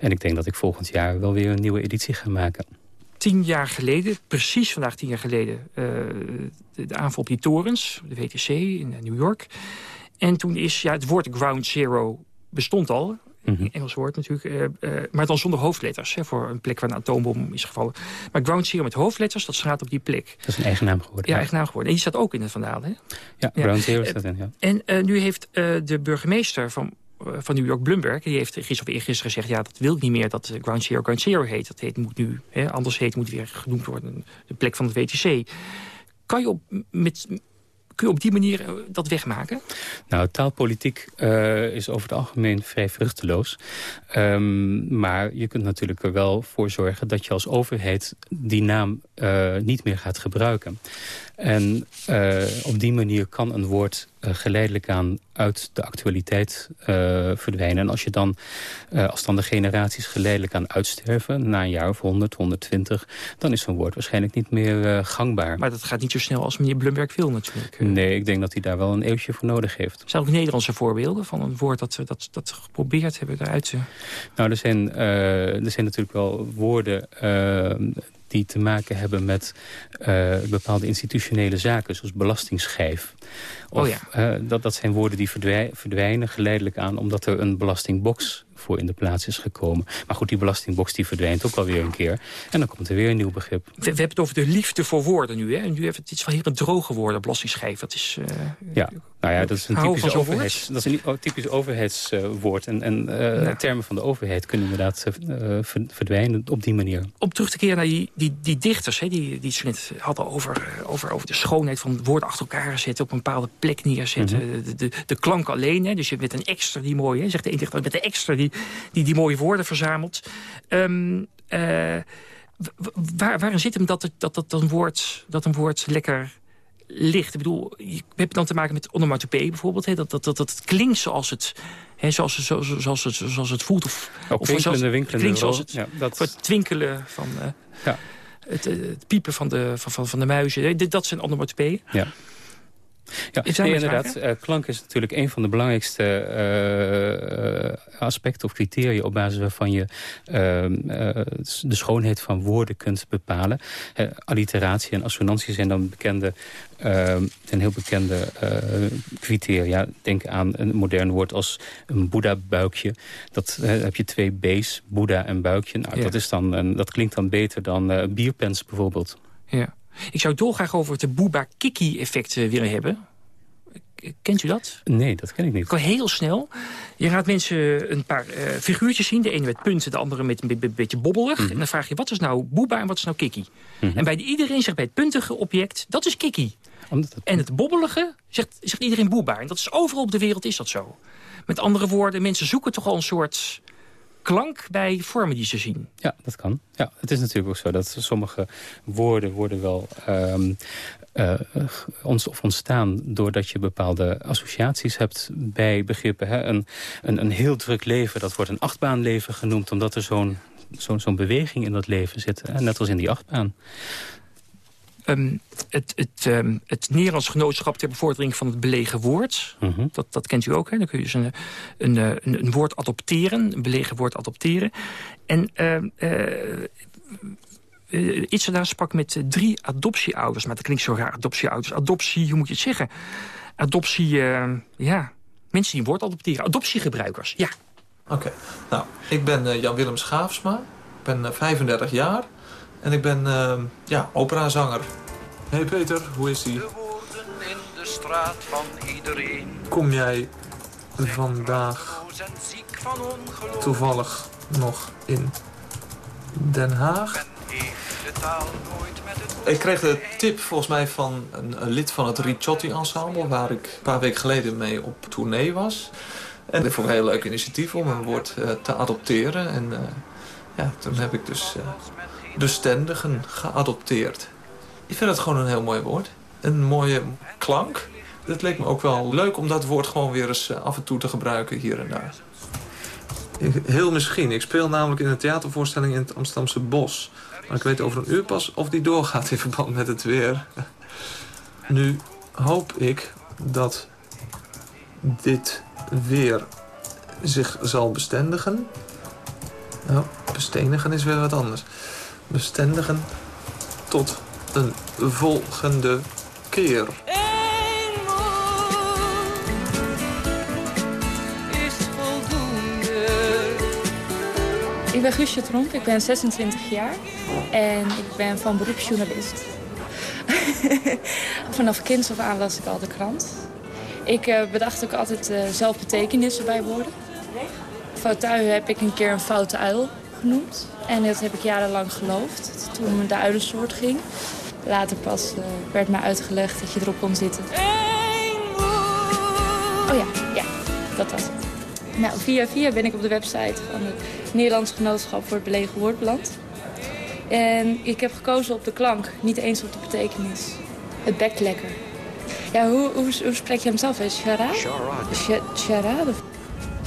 En ik denk dat ik volgend jaar wel weer een nieuwe editie ga maken. Tien jaar geleden, precies vandaag tien jaar geleden... Uh, de, aanval op die torens, de WTC in New York. En toen is, ja, het woord ground zero bestond al... -hmm. Engels woord natuurlijk, uh, uh, maar dan zonder hoofdletters. Hè, voor een plek waar een atoombom is gevallen. Maar ground zero met hoofdletters, dat staat op die plek. Dat is een eigen naam geworden. Ja, ja. eigen naam geworden. En die staat ook in het Vandalen. Hè? Ja, ground zero staat in, ja. En nu heeft de burgemeester van van New York, Bloomberg, die heeft gisteren of gezegd... ja, dat wil ik niet meer dat Ground Zero Ground Zero heet. Dat heet, moet nu, hè, anders heet, moet weer genoemd worden de plek van het WTC. Kan je op, met, kun je op die manier dat wegmaken? Nou, taalpolitiek uh, is over het algemeen vrij vruchteloos. Um, maar je kunt natuurlijk er wel voor zorgen dat je als overheid die naam niet meer gaat gebruiken. En uh, op die manier kan een woord uh, geleidelijk aan uit de actualiteit uh, verdwijnen. En als, je dan, als dan de generaties geleidelijk aan uitsterven... na een jaar of 100, 120... dan is zo'n woord waarschijnlijk niet meer gangbaar. Maar dat gaat niet zo snel als meneer Blumberg wil natuurlijk. Nee, ik denk dat hij daar wel een eeuwtje voor nodig heeft. Zijn ook Nederlandse voorbeelden van een woord dat dat, dat geprobeerd hebben eruit te... Nou, er zijn, er zijn natuurlijk wel woorden die te maken hebben met uh, bepaalde institutionele zaken... zoals belastingschijf. Of, oh ja. uh, dat, dat zijn woorden die verdwij verdwijnen geleidelijk aan... omdat er een belastingbox voor in de plaats is gekomen. Maar goed, die belastingbox die verdwijnt ook alweer een keer. En dan komt er weer een nieuw begrip. We, we hebben het over de liefde voor woorden nu. Hè? En nu heeft het iets van heel droge woorden, belastingschijf. Dat is... Uh, ja, nou ja, dat is een typisch, overheids, dat is een typisch overheidswoord. en en nou. termen van de overheid kunnen inderdaad verdwijnen op die manier. Om terug te keren naar die, die, die dichters, hè, die, die het net hadden over, over, over de schoonheid van woorden achter elkaar zetten, op een bepaalde plek neerzetten. Mm -hmm. de, de, de, klank alleen, hè, dus je met een extra die mooie, hè, zegt de een dichter, met een extra die, die, die mooie woorden verzamelt. Um, uh, waar, waarin zit hem dat, dat, dat, een woord, dat een woord lekker ligt. Ik bedoel, je hebt dan te maken met onomatopee bijvoorbeeld. Hè, dat, dat, dat, dat het klinkt zoals het, hè, zoals, zoals, zoals, het, zoals het voelt. Of, Ook of winkelende, zoals, winkelende klinkt zoals het, Ja, dat- het twinkelen van... eh, Ja. het, eh, het piepen van de, van, van, van de muizen. Dat zijn onomatopeeën. Ja. Ja, nee, inderdaad. eh, klank is natuurlijk een van de belangrijkste eh, eh, aspecten of criteria op basis waarvan je ehm, eh, de schoonheid van woorden kunt bepalen. Alliteratie en assonantie zijn dan bekende, ehm, zijn heel bekende criteria. Denk aan een modern woord als een Boeddha-buikje. Dat heb je twee B's, Boeddha en buikje. Nou, Ja. dat, is dan, een- dat klinkt dan beter dan bierpens bijvoorbeeld. Ja. Ik zou dolgraag over het Booba-Kiki-effect eh, willen hebben. K- Kent u dat? Nee, dat ken ik niet. Heel snel. Je gaat mensen een paar eh, figuurtjes zien. De ene met punten, de andere met een be- be- beetje bobbelig. Mhm. En dan vraag je, wat is nou Booba en wat is nou Kiki? En bij iedereen zegt bij het puntige object, dat is Kiki. En het bobbelige zegt, zegt iedereen Booba. En dat is overal op de wereld is dat zo. Met andere woorden, mensen zoeken toch al een soort klank bij vormen die ze zien. Ja, dat kan. Ja, het is natuurlijk ook zo dat sommige woorden worden wel ons, of ontstaan doordat je bepaalde associaties hebt bij begrippen. Hè? Een, een, een heel druk leven, dat wordt een achtbaanleven genoemd, omdat er zo'n zo'n zo'n beweging in dat leven zit. Hè? Net als in die achtbaan. Ehm, het, het, ehm, het Nederlands Genootschap ter bevordering van het belegen woord. Mhm. dat, dat kent u ook. Hè? Dan kun je dus een, een, eh, een, een woord adopteren. Een belegen woord adopteren. En ehm, eh eh, Itzada sprak met drie adoptieouders. Maar dat klinkt zo raar, adoptieouders. Adoptie, hoe moet je het zeggen? Adoptie, eh, ja... Mensen die een woord adopteren. Adoptiegebruikers, ja. Oké, nou, ik ben Jan-Willem Schaafsma. Ik ben eh, 35 jaar. En ik ben, eh, ja, operazanger. Hey Peter, hoe is ie? in de straat van iedereen. Kom jij vandaag toevallig nog in Den Haag? Ik kreeg de tip volgens mij van een, een lid van het Ricciotti Ensemble... waar ik een paar weken geleden mee op tournee was. En ik vond het een heel leuk initiatief om een woord eh, te adopteren. En eh, ja, toen heb ik dus eh, de stendigen geadopteerd. Ik vind het gewoon een heel mooi woord. Een mooie klank. Het leek me ook wel leuk om dat woord gewoon weer eens eh, af en toe te gebruiken hier en daar. Heel misschien. Ik speel namelijk in een theatervoorstelling in het Amsterdamse Bos. Maar ik weet over een uur pas of die doorgaat in verband met het weer. Nu hoop ik dat dit weer zich zal bestendigen. Nou, bestenigen is weer wat anders. Bestendigen tot een volgende keer. Ik ben Guusje Tromp, ik ben 26 jaar en ik ben van beroep journalist. Vanaf kinds af aan las ik al de krant. Ik eh, bedacht ook altijd eh, zelf betekenissen bij woorden. Fautuin heb ik een keer een foute uil genoemd. En dat heb ik jarenlang geloofd, toen de uilensoort ging. Later pas eh, werd mij uitgelegd dat je erop kon zitten. Oh ja, ja, dat was het. Nou, via via ben ik op de website van het Nederlands Genootschap voor het Belegen Woord beland. En ik heb gekozen op de klank, niet eens op de betekenis. Het bekt lekker. Ja, hoe, hoe, hoe spreek je hem zelf? Charade? Charade. Cha- Charade?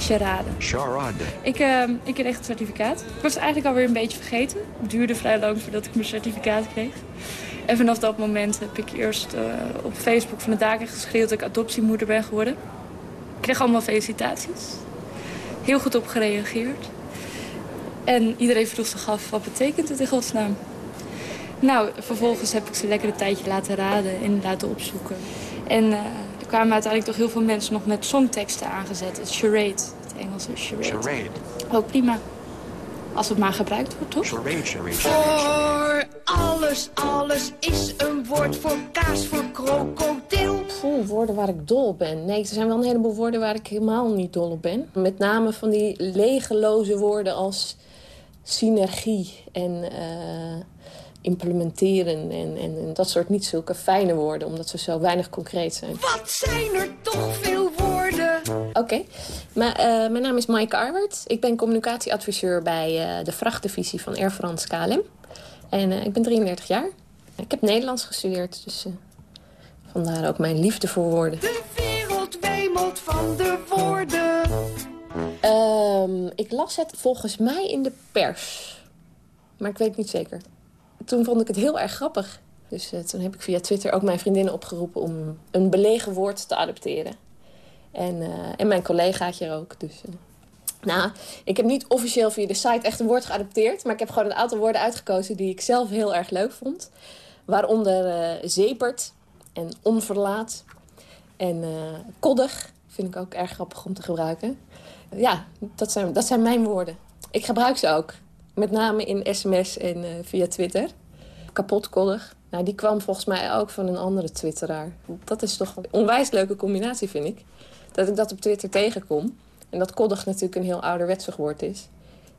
Charade. Charade. Ik, eh, ik kreeg het certificaat. Ik was het eigenlijk alweer een beetje vergeten. Het duurde vrij lang voordat ik mijn certificaat kreeg. En vanaf dat moment heb ik eerst eh, op Facebook van de daken geschreeuwd dat ik adoptiemoeder ben geworden. Ik kreeg allemaal felicitaties. Heel goed op gereageerd. En iedereen vroeg zich af, wat betekent het in godsnaam? Nou, vervolgens heb ik ze lekker een tijdje laten raden en laten opzoeken. En eh, kwamen uiteindelijk toch heel veel mensen nog met songteksten aangezet. Het charade, het Engelse charade. Charade. Ook prima. Als het maar gebruikt wordt, toch? Charade, charade, charade. Voor alles, alles is een woord voor kaas, voor krokodil. Vol woorden waar ik dol op ben. Nee, er zijn wel een heleboel woorden waar ik helemaal niet dol op ben. Met name van die legeloze woorden als synergie en eh, implementeren en, en, en dat soort niet zulke fijne woorden, omdat ze zo weinig concreet zijn. Wat zijn er toch veel woorden? Oké, maar, eh, mijn naam is Maaike Arwert. Ik ben communicatieadviseur bij eh, de vrachtdivisie van Air France KLM. En eh, ik ben 33 jaar. Ik heb Nederlands gestudeerd, dus Vandaar ook mijn liefde voor woorden. De wereld wemelt van de woorden. Ehm, ik las het volgens mij in de pers. Maar ik weet het niet zeker. Toen vond ik het heel erg grappig. Dus uh, toen heb ik via Twitter ook mijn vriendinnen opgeroepen... om een belegen woord te adopteren. En, uh, en mijn collegaatje ook. Dus, uh, nou, ik heb niet officieel via de site echt een woord geadopteerd... maar ik heb gewoon een aantal woorden uitgekozen die ik zelf heel erg leuk vond. Waaronder zepert en onverlaat en koddig. Vind ik ook erg grappig om te gebruiken. Ja, dat zijn, dat zijn mijn woorden. Ik gebruik ze ook. Met name in sms en uh, via Twitter. Kapotkoddig. Nou, die kwam volgens mij ook van een andere twitteraar. Dat is toch een onwijs leuke combinatie, vind ik. Dat ik dat op Twitter tegenkom. En dat koddig natuurlijk een heel ouderwetsig woord is.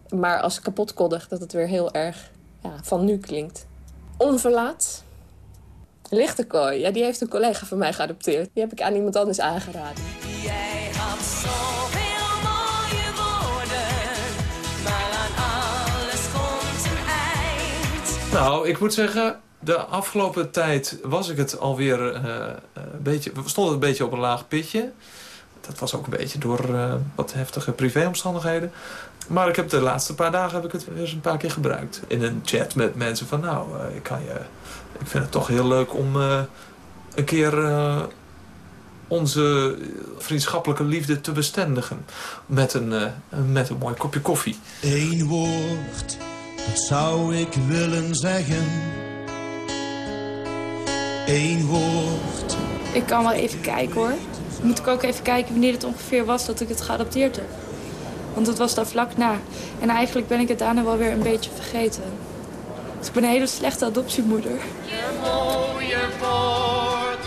Maar als kapotkoddig dat het weer heel erg ja, van nu klinkt. Onverlaat. Lichte kooi. Ja, die heeft een collega van mij geadopteerd. Die heb ik aan iemand anders aangeraden. Nou, ik moet zeggen, de afgelopen tijd was ik het alweer uh, een beetje... stond het een beetje op een laag pitje. Dat was ook een beetje door uh, wat heftige privéomstandigheden. Maar ik heb de laatste paar dagen heb ik het weer eens een paar keer gebruikt. In een chat met mensen van nou, ik, kan je, ik vind het toch heel leuk om een keer onze vriendschappelijke liefde te bestendigen. Met een, met een mooi kopje koffie. Eén woord, dat zou ik willen zeggen. Eén woord. Ik kan wel even kijken hoor. Moet ik ook even kijken wanneer het ongeveer was dat ik het geadopteerd heb. Want het was daar vlak na. En eigenlijk ben ik het daarna wel weer een beetje vergeten. Dus ik ben een hele slechte adoptiemoeder. Je mooie woorden,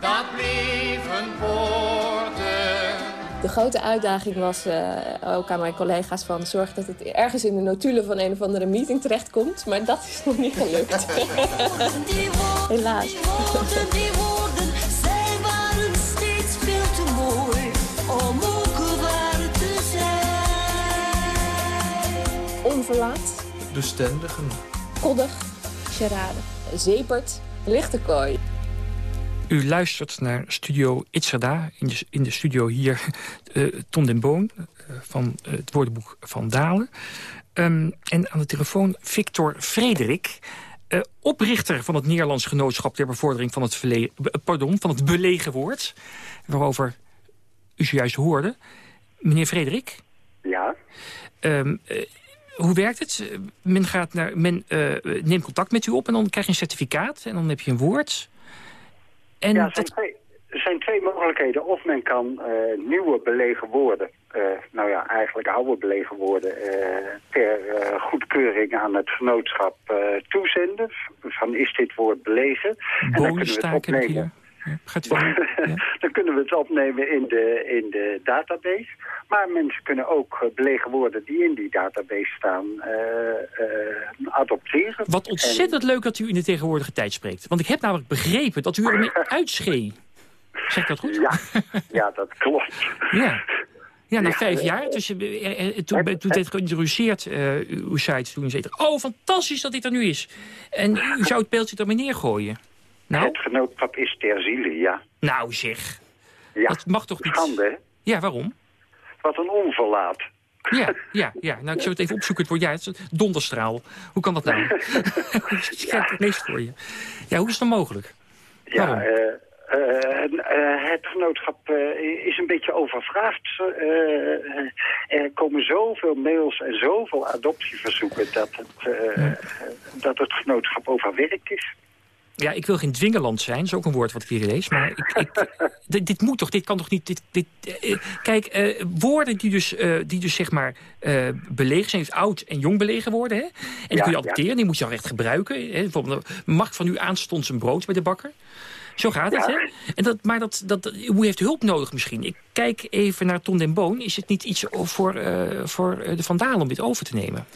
dat woorden. De grote uitdaging was uh, ook aan mijn collega's van... zorg dat het ergens in de notulen van een of andere meeting terechtkomt. Maar dat is nog niet gelukt. Helaas. Die woorden, die woorden, zij waren steeds veel te mooi om ook waar te zijn. Onverlaat, Bestendigen. koddig, charade, zepert, lichte kooi. U luistert naar Studio Itzerda. In de, in de studio hier uh, Ton den Boon uh, van uh, het woordenboek Van Dalen. Um, en aan de telefoon Victor Frederik. Oprichter van het Nederlands Genootschap ter bevordering van het, pardon, van het belegen woord. Waarover u zojuist hoorde. Meneer Frederik? Ja? Um, uh, hoe werkt het? Men, gaat naar, men neemt contact met u op en dan krijg je een certificaat. En dan heb je een woord. En ja, er zijn, twee, er zijn twee mogelijkheden. Of men kan uh, nieuwe belegen woorden, uh, nou ja, eigenlijk oude belegen woorden, uh, ter goedkeuring aan het genootschap toezenden. Van is dit woord belegen? En dan kunnen we het opnemen. Gaat ja. dan kunnen we het opnemen in de, in de database. Maar mensen kunnen ook belegen woorden die in die database staan adopteren. Wat ontzettend en... leuk dat u in de tegenwoordige tijd spreekt. Want ik heb namelijk begrepen dat u ermee uitschee. Zeg ik dat goed? Ja, ja dat klopt. Ja. Ja, na vijf jaar. Dus, uh, toen, toen het geïntroduceerd, uh, uw site, toen zei het... Oh, fantastisch dat dit er nu is. En u zou het beeldje ermee neergooien. Nou? Het genootschap is ter ziele, ja. Nou zeg. Ja. Dat mag toch niet... Schande, hè? Ja, waarom? Wat een onverlaat. Ja, ja, ja. Nou, ik zou het even opzoeken. Het woord, ja, het is een donderstraal. Hoe kan dat nou? ja. Ik lees het voor je. Ja, hoe is dat mogelijk? Ja, uh, uh, uh, het genootschap is een beetje overvraagd. er komen zoveel mails en zoveel adoptieverzoeken dat het, dat het genootschap overwerkt is. Ja, ik wil geen dwingeland zijn, dat is ook een woord wat ik hier lees. Maar ik, ik, dit, dit, moet toch, dit kan toch niet... Dit, dit, uh, kijk, uh, woorden die dus, uh, die dus zeg maar belegen zijn, dus oud en jong belegen worden. Hè? En die ja, kun je adopteren, ja. die moet je al recht gebruiken. Hè? Bijvoorbeeld, mag van u aanstonds een brood bij de bakker. Zo gaat het, ja. hè? En dat, maar dat, dat, u heeft hulp nodig misschien. Ik kijk even naar Ton den Boon. Is het niet iets voor, uh, voor de Vandalen om dit over te nemen?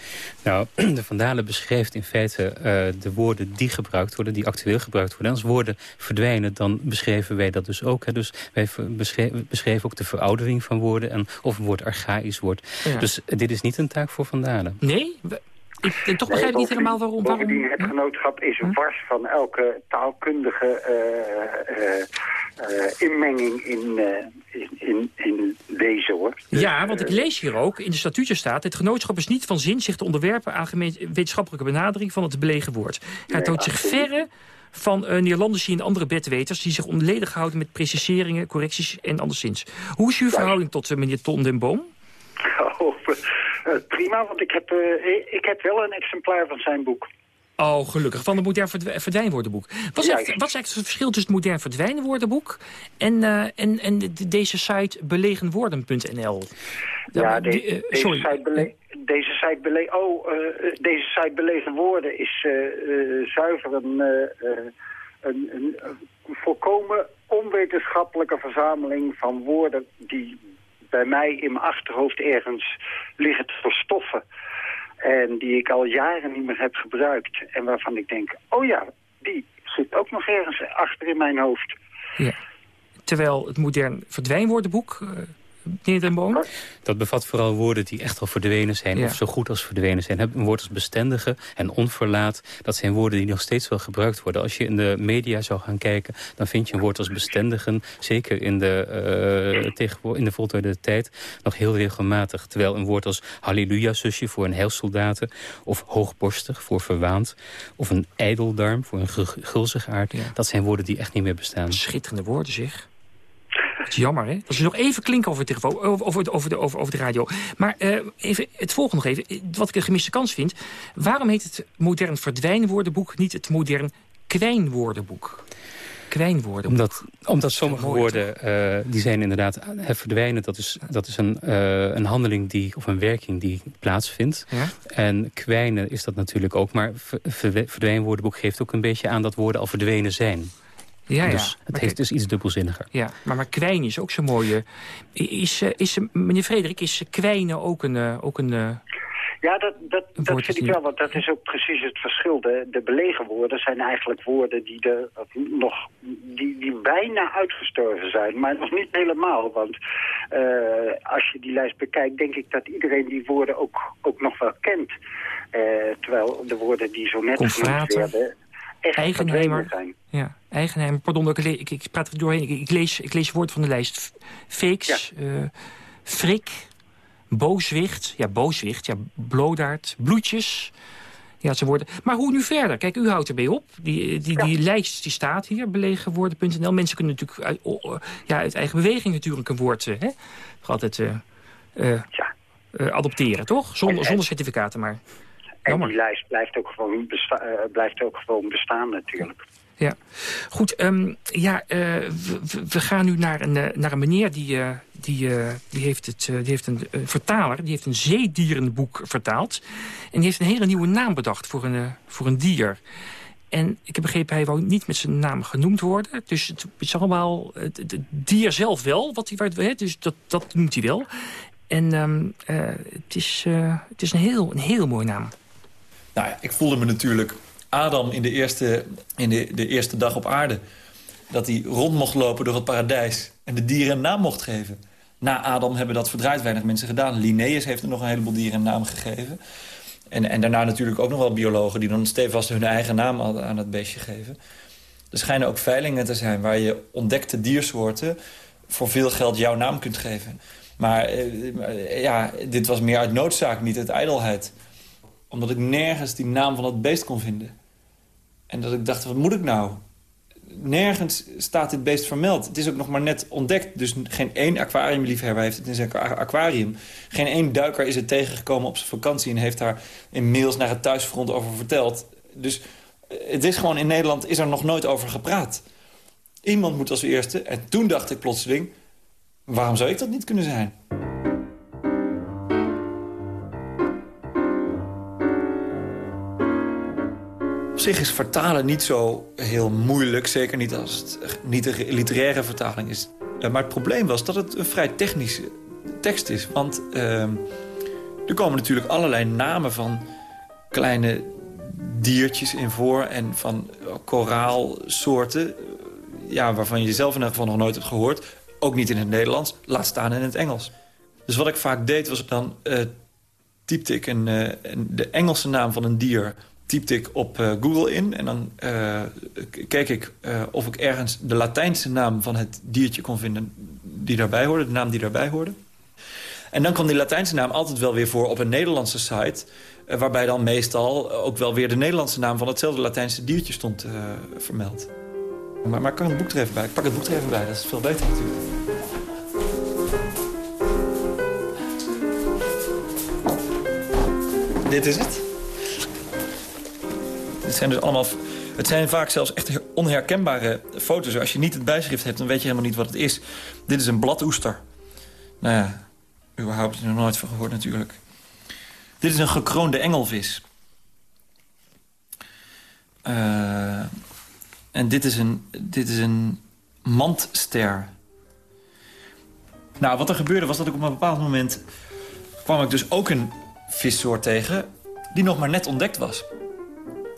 Nou, de Vandalen beschrijft in feite uh, de woorden die gebruikt worden... die actueel gebruikt worden. En als woorden verdwijnen, dan beschrijven wij dat dus ook. Hè? Dus wij beschrijven, beschrijven ook de veroudering van woorden... en of een woord archaïs wordt. Ja. Dus uh, dit is niet een taak voor Vandalen. Nee? Ik, toch begrijp ik niet helemaal waarom. het genootschap is wars van elke taalkundige eh, eh, eh, inmenging in, in, in, in deze, hoor. Dus, Ja, want ik lees hier ook, in de statuten staat... het genootschap is niet van zin zich te onderwerpen... aan wetenschappelijke benadering van het belegen woord. Hij Nee, houdt zich verre van uh, Nederlanders en andere bedweters... die zich onledig houden met preciseringen, correcties en anderszins. Hoe is uw verhouding tot meneer Ton den Boom? Eh, prima, want ik heb, eh, ik heb wel een exemplaar van zijn boek. Oh, gelukkig. Van het modern verdw- verdwijnwoordenboek. Wat is, eigenlijk, wat is eigenlijk het verschil tussen het modern verdwijnwoordenboek... en, eh, en, en de- deze site belegenwoorden.nl? Ja, de- deze, site bele deze site bele oh, deze site belegen woorden is zuiver een, een, een, een volkomen onwetenschappelijke verzameling van woorden die bij mij in mijn achterhoofd ergens liggen te verstoffen. En die ik al jaren niet meer heb gebruikt. En waarvan ik denk, oh ja, die zit ook nog ergens achter in mijn hoofd. Ja. Terwijl het modern verdwijnwoordenboek, meneer Den Boom... Dat bevat vooral woorden die echt al verdwenen zijn... Ja. of zo goed als verdwenen zijn. Een woord als bestendige en onverlaat... dat zijn woorden die nog steeds wel gebruikt worden. Als je in de media zou gaan kijken... dan vind je een woord als bestendigen... zeker in de, uh, in de voltooide tijd nog heel regelmatig. Terwijl een woord als halleluja-zusje voor een heilsoldaten... of hoogborstig voor verwaand... of een ijdeldarm voor een gu- gulzigaard... dat zijn woorden die echt niet meer bestaan. Schitterende woorden, zeg. Is jammer, hè? Dat ze nog even klinken over, de telefoon, over, over, de- over, de, over, over de radio. Maar eh, even, het volgende nog even. Wat ik een gemiste kans vind. Waarom heet het modern verdwijnwoordenboek niet het modern kwijnwoordenboek? Kwijnwoordenboek. Omdat, omdat sommige woorden, eh, die zijn inderdaad eh, verdwijnen. Dat is, dat is een, eh, een handeling die, of een werking die plaatsvindt. Ja? En kwijnen is dat natuurlijk ook. Maar ver- ver- verdwijnwoordenboek geeft ook een beetje aan dat woorden al verdwenen zijn. Ja, ja. Dus het heeft dus iets dubbelzinniger. Ja, maar, maar kwijn is ook zo mooi. eh. Is, eh, is, eh, meneer Frederik, is kwijnen ook een... ook een Ja, dat, dat, dat vind ik wel, want dat is ook precies het verschil. De, de belegen woorden zijn eigenlijk woorden die, de, nog, die, die bijna uitgestorven zijn, maar nog niet helemaal. Want eh, als je die lijst bekijkt, denk ik dat iedereen die woorden ook, ook nog wel kent. Eh, terwijl de woorden die zo net genoemd werden, echt Eigenheimer. zijn. Ja, eigenheimer. Pardon, ik, ik, ik praat er doorheen. Ik, ik lees, ik lees woord van de lijst. F- Feeks, eh, frik, booswicht. Ja, booswicht. Ja, blodaard, bloedjes. Ja, het zijn woorden. Maar hoe nu verder? Kijk, u houdt erbij op. Die, die, die lijst die staat hier, belegenwoorden.nl. Mensen kunnen natuurlijk uit, ja, uit eigen beweging natuurlijk een woord eh, hè, altijd eh, adopteren, toch? Zonder, zonder certificaten maar. En die lijst blijft ook gewoon, besta eh, blijft ook gewoon bestaan natuurlijk. Ja, goed. ehm, ja, eh, we, we- gaan nu naar een, eh, naar een meneer die, die, eh, die heeft, het, die heeft een vertaler. Die heeft een zeedierenboek vertaald. En die heeft een hele nieuwe naam bedacht voor een, voor een dier. En ik heb begrepen, hij wou niet met zijn naam genoemd worden. Dus het is allemaal het, het dier zelf wel, wat hij hè, dus dat, dat noemt hij wel. En ehm, eh, het, is, het is een heel, een heel mooie naam. Nou ik voelde me natuurlijk Adam in de eerste, in de, de eerste dag op aarde. Dat hij rond mocht lopen door het paradijs en de dieren een naam mocht geven. Na Adam hebben dat verdraaid weinig mensen gedaan. Linnaeus heeft er nog een heleboel dieren een naam gegeven. En, en daarna natuurlijk ook nog wel biologen... die dan stevast hun eigen naam aan het beestje geven. Er schijnen ook veilingen te zijn waar je ontdekte diersoorten... voor veel geld jouw naam kunt geven. Maar maar, eh, ja, dit was meer uit noodzaak, niet uit ijdelheid. Omdat ik nergens die naam van het beest kon vinden. En dat ik dacht, wat moet ik nou? Nergens staat dit beest vermeld. Het is ook nog maar net ontdekt. Dus geen één aquariumliefhebber heeft het in zijn aqu- aquarium. Geen één duiker is het tegengekomen op zijn vakantie... en heeft daar in mails naar het thuisfront over verteld. Dus eh, het is gewoon in Nederland is er nog nooit over gepraat. Iemand moet als eerste. En toen dacht ik plotseling... waarom zou ik dat niet kunnen zijn? Op zich is vertalen niet zo heel moeilijk. Zeker niet als het niet een literaire vertaling is. Eh, Maar het probleem was dat het een vrij technische tekst is. Want eh, er komen natuurlijk allerlei namen van kleine diertjes in voor... en van koraalsoorten eh, ja, waarvan je zelf in ieder geval nog nooit hebt gehoord. Ook niet in het Nederlands, laat staan in het Engels. Dus wat ik vaak deed was dan eh, typte ik een, de Engelse naam van een dier typte ik op eh, Google in. En dan eh, k- keek ik eh, of ik ergens de Latijnse naam van het diertje kon vinden... die daarbij hoorde, de naam die daarbij hoorde. En dan kwam die Latijnse naam altijd wel weer voor op een Nederlandse site... eh, waarbij dan meestal ook wel weer de Nederlandse naam... van hetzelfde Latijnse diertje stond eh, vermeld. Maar, maar ik kan het boek er even bij. Ik pak het boek er even bij, dat is veel beter natuurlijk. Dit is het. Zijn dus allemaal... Het zijn vaak zelfs echt onherkenbare foto's. Als je niet het bijschrift hebt, dan weet je helemaal niet wat het is. Dit is een bladoester. Nou ja, überhaupt er nog nooit van gehoord natuurlijk. Dit is een gekroonde engelvis. Eh, en dit is een, dit is een mandster. Nou, wat er gebeurde was dat ik op een bepaald moment... kwam ik dus ook een vissoort tegen die nog maar net ontdekt was.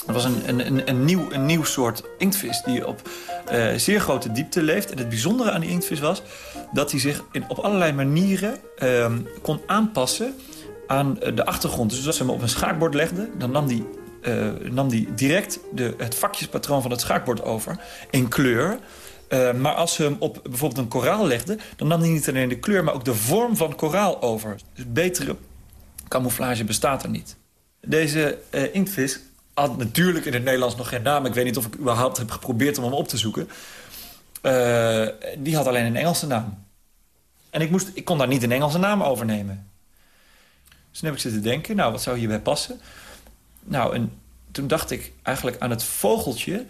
Het was een, een, een, nieuw, een nieuw soort inktvis die op eh, zeer grote diepte leeft. En het bijzondere aan die inktvis was dat hij zich in, op allerlei manieren ehm, kon aanpassen aan de achtergrond. Dus als ze hem op een schaakbord legde, dan nam hij eh, nam die direct de, het vakjespatroon van het schaakbord over in kleur. Eh, maar als ze hem op bijvoorbeeld een koraal legde... dan nam hij niet alleen de kleur, maar ook de vorm van koraal over. Dus betere camouflage bestaat er niet. Deze inktvis had natuurlijk in het Nederlands nog geen naam. Ik weet niet of ik überhaupt heb geprobeerd om hem op te zoeken. Eh, die had alleen een Engelse naam. En ik, moest, ik kon daar niet een Engelse naam overnemen. Dus toen heb ik zitten denken, nou, wat zou hierbij passen? Nou, en toen dacht ik eigenlijk aan het vogeltje...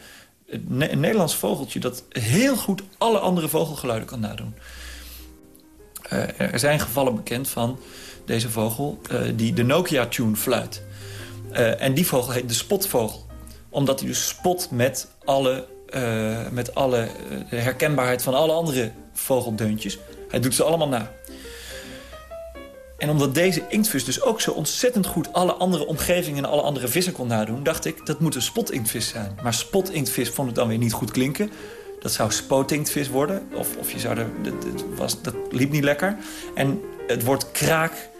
een Nederlands vogeltje dat heel goed alle andere vogelgeluiden kan nadoen. Uh, er zijn gevallen bekend van deze vogel uh, die de Nokia-tune fluit. Uh, en die vogel heet de spotvogel. Omdat hij dus spot met alle, met alle de herkenbaarheid van alle andere vogeldeuntjes. Hij doet ze allemaal na. En omdat deze inktvis dus ook zo ontzettend goed... alle andere omgevingen en alle andere vissen kon nadoen... dacht ik, dat moet een spotinktvis zijn. Maar spotinktvis vond ik dan weer niet goed klinken. Dat zou spootinktvis worden. Of, of je zou er, dat, was, dat liep niet lekker. En het woord kraak...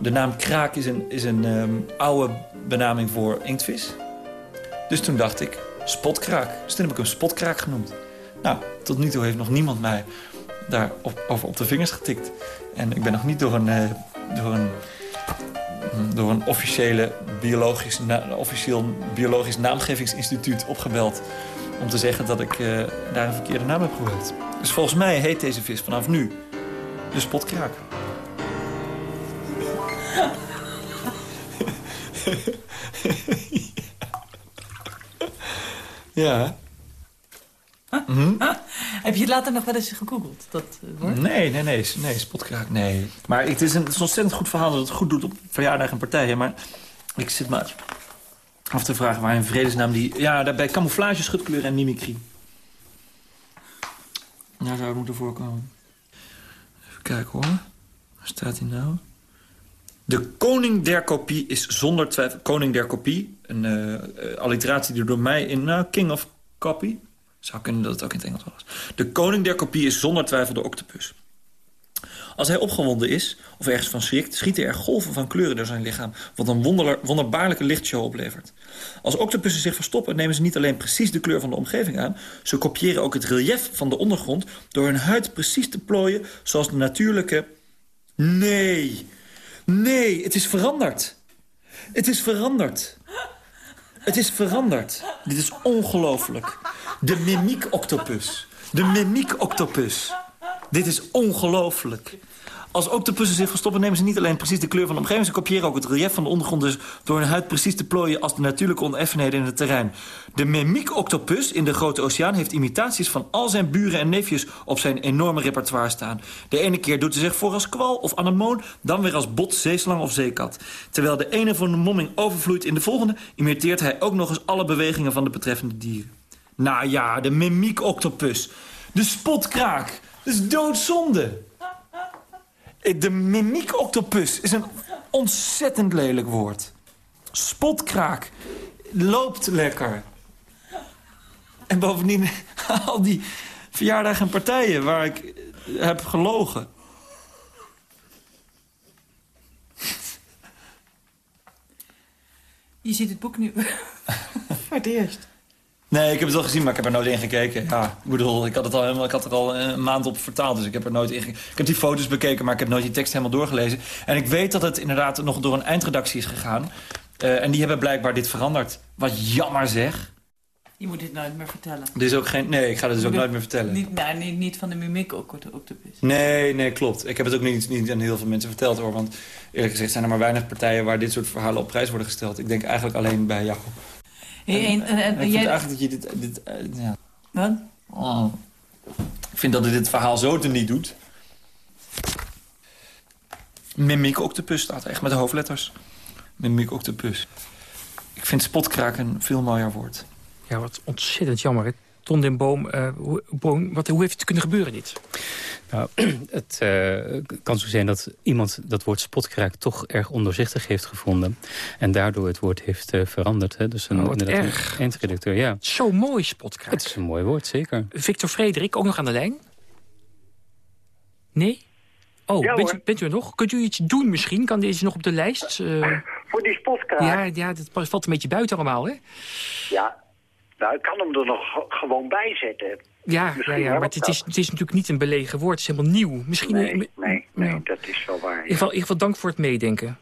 De naam kraak is een, is een um, oude benaming voor inktvis. Dus toen dacht ik, spotkraak. Dus toen heb ik hem spotkraak genoemd. Nou, tot nu toe heeft nog niemand mij daarover op de vingers getikt. En ik ben nog niet door een... Uh, door een, door een officiële biologisch, officieel biologisch naamgevingsinstituut opgebeld... om te zeggen dat ik uh, daar een verkeerde naam heb gebruikt. Dus volgens mij heet deze vis vanaf nu de spotkraak. ja. Hm? Heb je het later nog wel eens gegoogeld? Dat, uh, nee, nee, nee, nee, spotkraak, nee. Maar het is, een, het is een ontzettend goed verhaal dat het goed doet op verjaardag en partijen. Maar ik zit maar af te vragen waar in vredesnaam die... Ja, daarbij camouflage, schutkleur en mimicry. Daar zou het moeten voorkomen. Even kijken hoor. Waar staat hij nou? De koning der kopie is zonder twijfel... Koning der kopie, een uh, alliteratie die door mij in... Nou, king of copy... Zou kunnen dat het ook in het Engels was. De koning der kopie is zonder twijfel de octopus. Als hij opgewonden is, of ergens van schrikt... schieten er golven van kleuren door zijn lichaam... wat een wonder, wonderbaarlijke lichtshow oplevert. Als octopussen zich verstoppen, nemen ze niet alleen precies de kleur van de omgeving aan... ze kopiëren ook het relief van de ondergrond... door hun huid precies te plooien zoals de natuurlijke... Nee, nee, het is veranderd. Het is veranderd. Het is veranderd. Dit is ongelooflijk. De mimiek-octopus. De mimiek-octopus. Dit is ongelooflijk. Als octopussen zich verstoppen nemen ze niet alleen precies de kleur van de omgeving... ze kopiëren ook het relief van de ondergrond dus door hun huid precies te plooien... als de natuurlijke oneffenheden in het terrein. De mimiek-octopus in de Grote Oceaan heeft imitaties van al zijn buren en neefjes... op zijn enorme repertoire staan. De ene keer doet hij zich voor als kwal of anemoon... dan weer als bot, zeeslang of zeekat. Terwijl de ene van de momming overvloeit in de volgende... imiteert hij ook nog eens alle bewegingen van de betreffende dieren. Nou ja, de mimiek-octopus. De spotkraak. Dat is doodzonde. De mimiek-octopus is een ontzettend lelijk woord. Spotkraak. Loopt lekker. En bovendien al die verjaardagen en partijen waar ik heb gelogen. je ziet het boek nu voor het eerst. Nee, ik heb het wel gezien, maar ik heb er nooit in gekeken. Ja, ik bedoel, ik had, het al helemaal, ik had er al een maand op vertaald, dus ik heb er nooit in gekeken. Ik heb die foto's bekeken, maar ik heb nooit die tekst helemaal doorgelezen. En ik weet dat het inderdaad nog door een eindredactie is gegaan. Eh, en die hebben blijkbaar dit veranderd. Wat jammer zeg. Je moet dit nooit meer vertellen. Er is ook geen... Nee, ik ga het dus ook nooit meer vertellen. Niet, nou, niet, niet van de mimiek octopus. Nee, nee, klopt. Ik heb het ook niet, niet aan heel veel mensen verteld hoor. Want eerlijk gezegd zijn er maar weinig partijen waar dit soort verhalen op prijs worden gesteld. Ik denk eigenlijk alleen bij jou. En, en, en, ik vind jij... eigenlijk dat je dit... dit eh, ja. Wat? Oh. Ik vind dat het dit verhaal zo te niet doet. Mimiek octopus staat echt met de hoofdletters. Mimiek octopus. Ik vind spotkraak een veel mooier woord. Ja, wat ontzettend jammer. Hè? Ton den Boom, eh, hoe, Boom, wat, hoe heeft het kunnen gebeuren dit? Nou, het eh, kan zo zijn dat iemand dat woord spotkraak toch erg ondoorzichtig heeft gevonden. En daardoor het woord heeft eh, veranderd. Hè. Dus een, Oh, erg. een eindredacteur, ja. Zo mooi, spotkraak. Het is een mooi woord, zeker. Victor Frederik, ook nog aan de lijn? Nee? Oh, Ja, bent, u, hoor. bent u er nog? Kunt u iets doen misschien? Kan deze nog op de lijst? Eh, Voor die spotkaart? ja, ja, dat valt een beetje buiten allemaal, hè? Ja. Nou, ik kan hem er nog ge- gewoon bij zetten. Ja, ja, Misschien ja maar het is, het is natuurlijk niet een belegen woord. Het is helemaal nieuw. Misschien, Nee, nee, nee, dat is wel waar. In ieder, geval, in ieder geval dank voor het meedenken.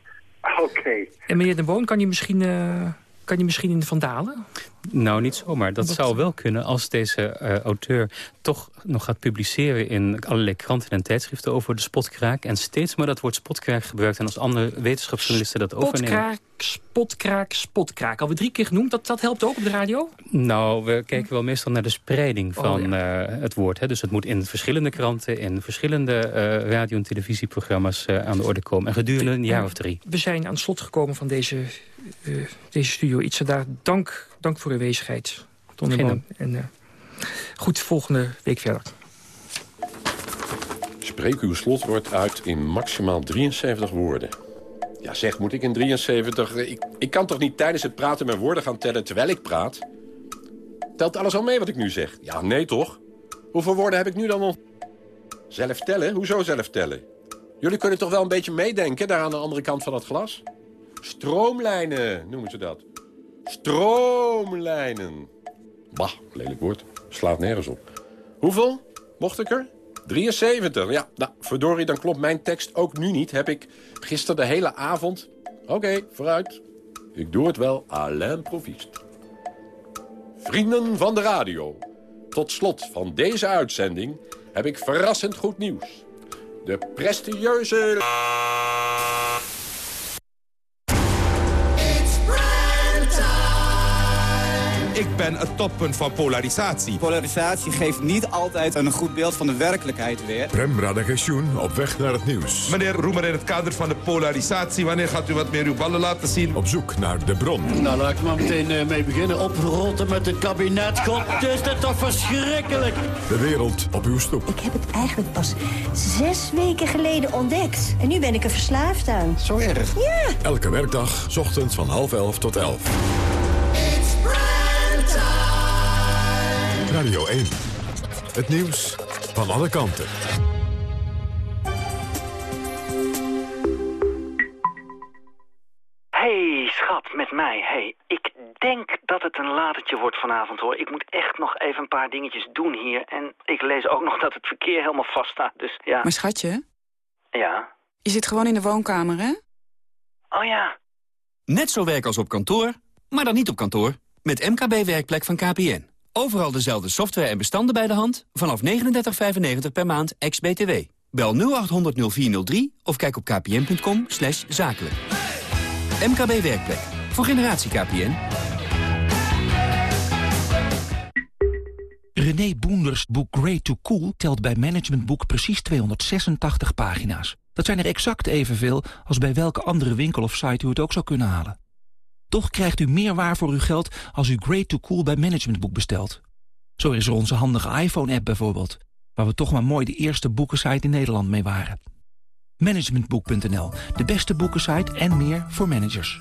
Oké. En meneer De Boon, kan je misschien, eh, kan je misschien in de Vandalen? Nou, niet zomaar. Dat zou wel kunnen als deze eh, auteur toch nog gaat publiceren... in allerlei kranten en tijdschriften over de spotkraak... en steeds maar dat woord spotkraak gebruikt... en als andere wetenschapsjournalisten dat overnemen. Spotkraak, spotkraak, spotkraak. Alweer drie keer genoemd. Dat, dat helpt ook op de radio? Nou, we kijken wel meestal naar de spreiding Oh, van eh, het woord. Hè. Dus het moet in verschillende kranten, in verschillende eh, radio- en televisieprogramma's aan de orde komen. En gedurende een jaar of drie. We zijn aan het slot gekomen van deze, deze studio. Iets daar. Dank, dank voor uw Geen Boon. En eh, goed, volgende week verder. Spreek uw slotwoord uit in maximaal 73 woorden. Ja, zeg, moet ik in 73... Ik, ik kan toch niet tijdens het praten mijn woorden gaan tellen terwijl ik praat? Telt alles al mee wat ik nu zeg? Ja, nee toch? Hoeveel woorden heb ik nu dan nog? Zelf tellen? Hoezo zelf tellen? Jullie kunnen toch wel een beetje meedenken daar aan de andere kant van het glas? Stroomlijnen noemen ze dat. Stroomlijnen. Bah, lelijk woord. Slaat nergens op. Hoeveel mocht ik er? 73. Ja, nou, verdorie, dan klopt mijn tekst ook nu niet. Heb ik gisteren de hele avond... Oké, vooruit. Ik doe het wel à l'improviste. Vrienden van de radio. Tot slot van deze uitzending heb ik verrassend goed nieuws. De prestigieuze... Ik ben het toppunt van polarisatie. Polarisatie geeft niet altijd een goed beeld van de werkelijkheid weer. Prem Radagensjoen op weg naar het nieuws. Meneer Roemer, in het kader van de polarisatie... wanneer gaat u wat meer uw ballen laten zien? Op zoek naar de bron. Nou, laat ik maar meteen eh, mee beginnen. Oprotten met het kabinet. God, is dat toch verschrikkelijk? De wereld op uw stoep. Ik heb het eigenlijk pas zes weken geleden ontdekt. En nu ben ik er verslaafd aan. Zo erg? Ja. Elke werkdag, 's ochtends van half elf tot elf. Radio 1. Het nieuws van alle kanten. Hey, schat, met mij. Hey, ik denk dat het een latertje wordt vanavond, hoor. Ik moet echt nog even een paar dingetjes doen hier. En ik lees ook nog dat het verkeer helemaal vast staat, dus ja. Maar schatje, Ja? je zit gewoon in de woonkamer, hè? Oh ja. Net zo werk als op kantoor, maar dan niet op kantoor. Met MKB Werkplek van KPN. Overal dezelfde software en bestanden bij de hand. Vanaf 39,95 per maand, ex-BTW. Bel 0800 0403 of kijk op kpn.com zakelijk. MKB Werkplek. Voor generatie KPN. René Boenders boek Great to Cool telt bij Management Boek precies 286 pagina's. Dat zijn er exact evenveel als bij welke andere winkel of site u het ook zou kunnen halen. Toch krijgt u meer waar voor uw geld als u Great to Cool bij Management Boek bestelt. Zo is er onze handige iPhone-app bijvoorbeeld, waar we toch maar mooi de eerste boekensite in Nederland mee waren. Managementboek.nl, de beste boekensite en meer voor managers.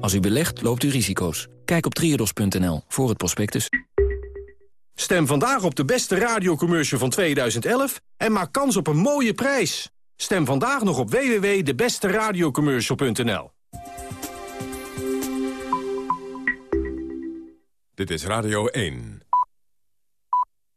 Als u belegt, loopt u risico's. Kijk op triodos.nl voor het prospectus. Stem vandaag op de beste radiocommercial van 2011 en maak kans op een mooie prijs. Stem vandaag nog op www.debesteradiocommercial.nl. Dit is Radio 1.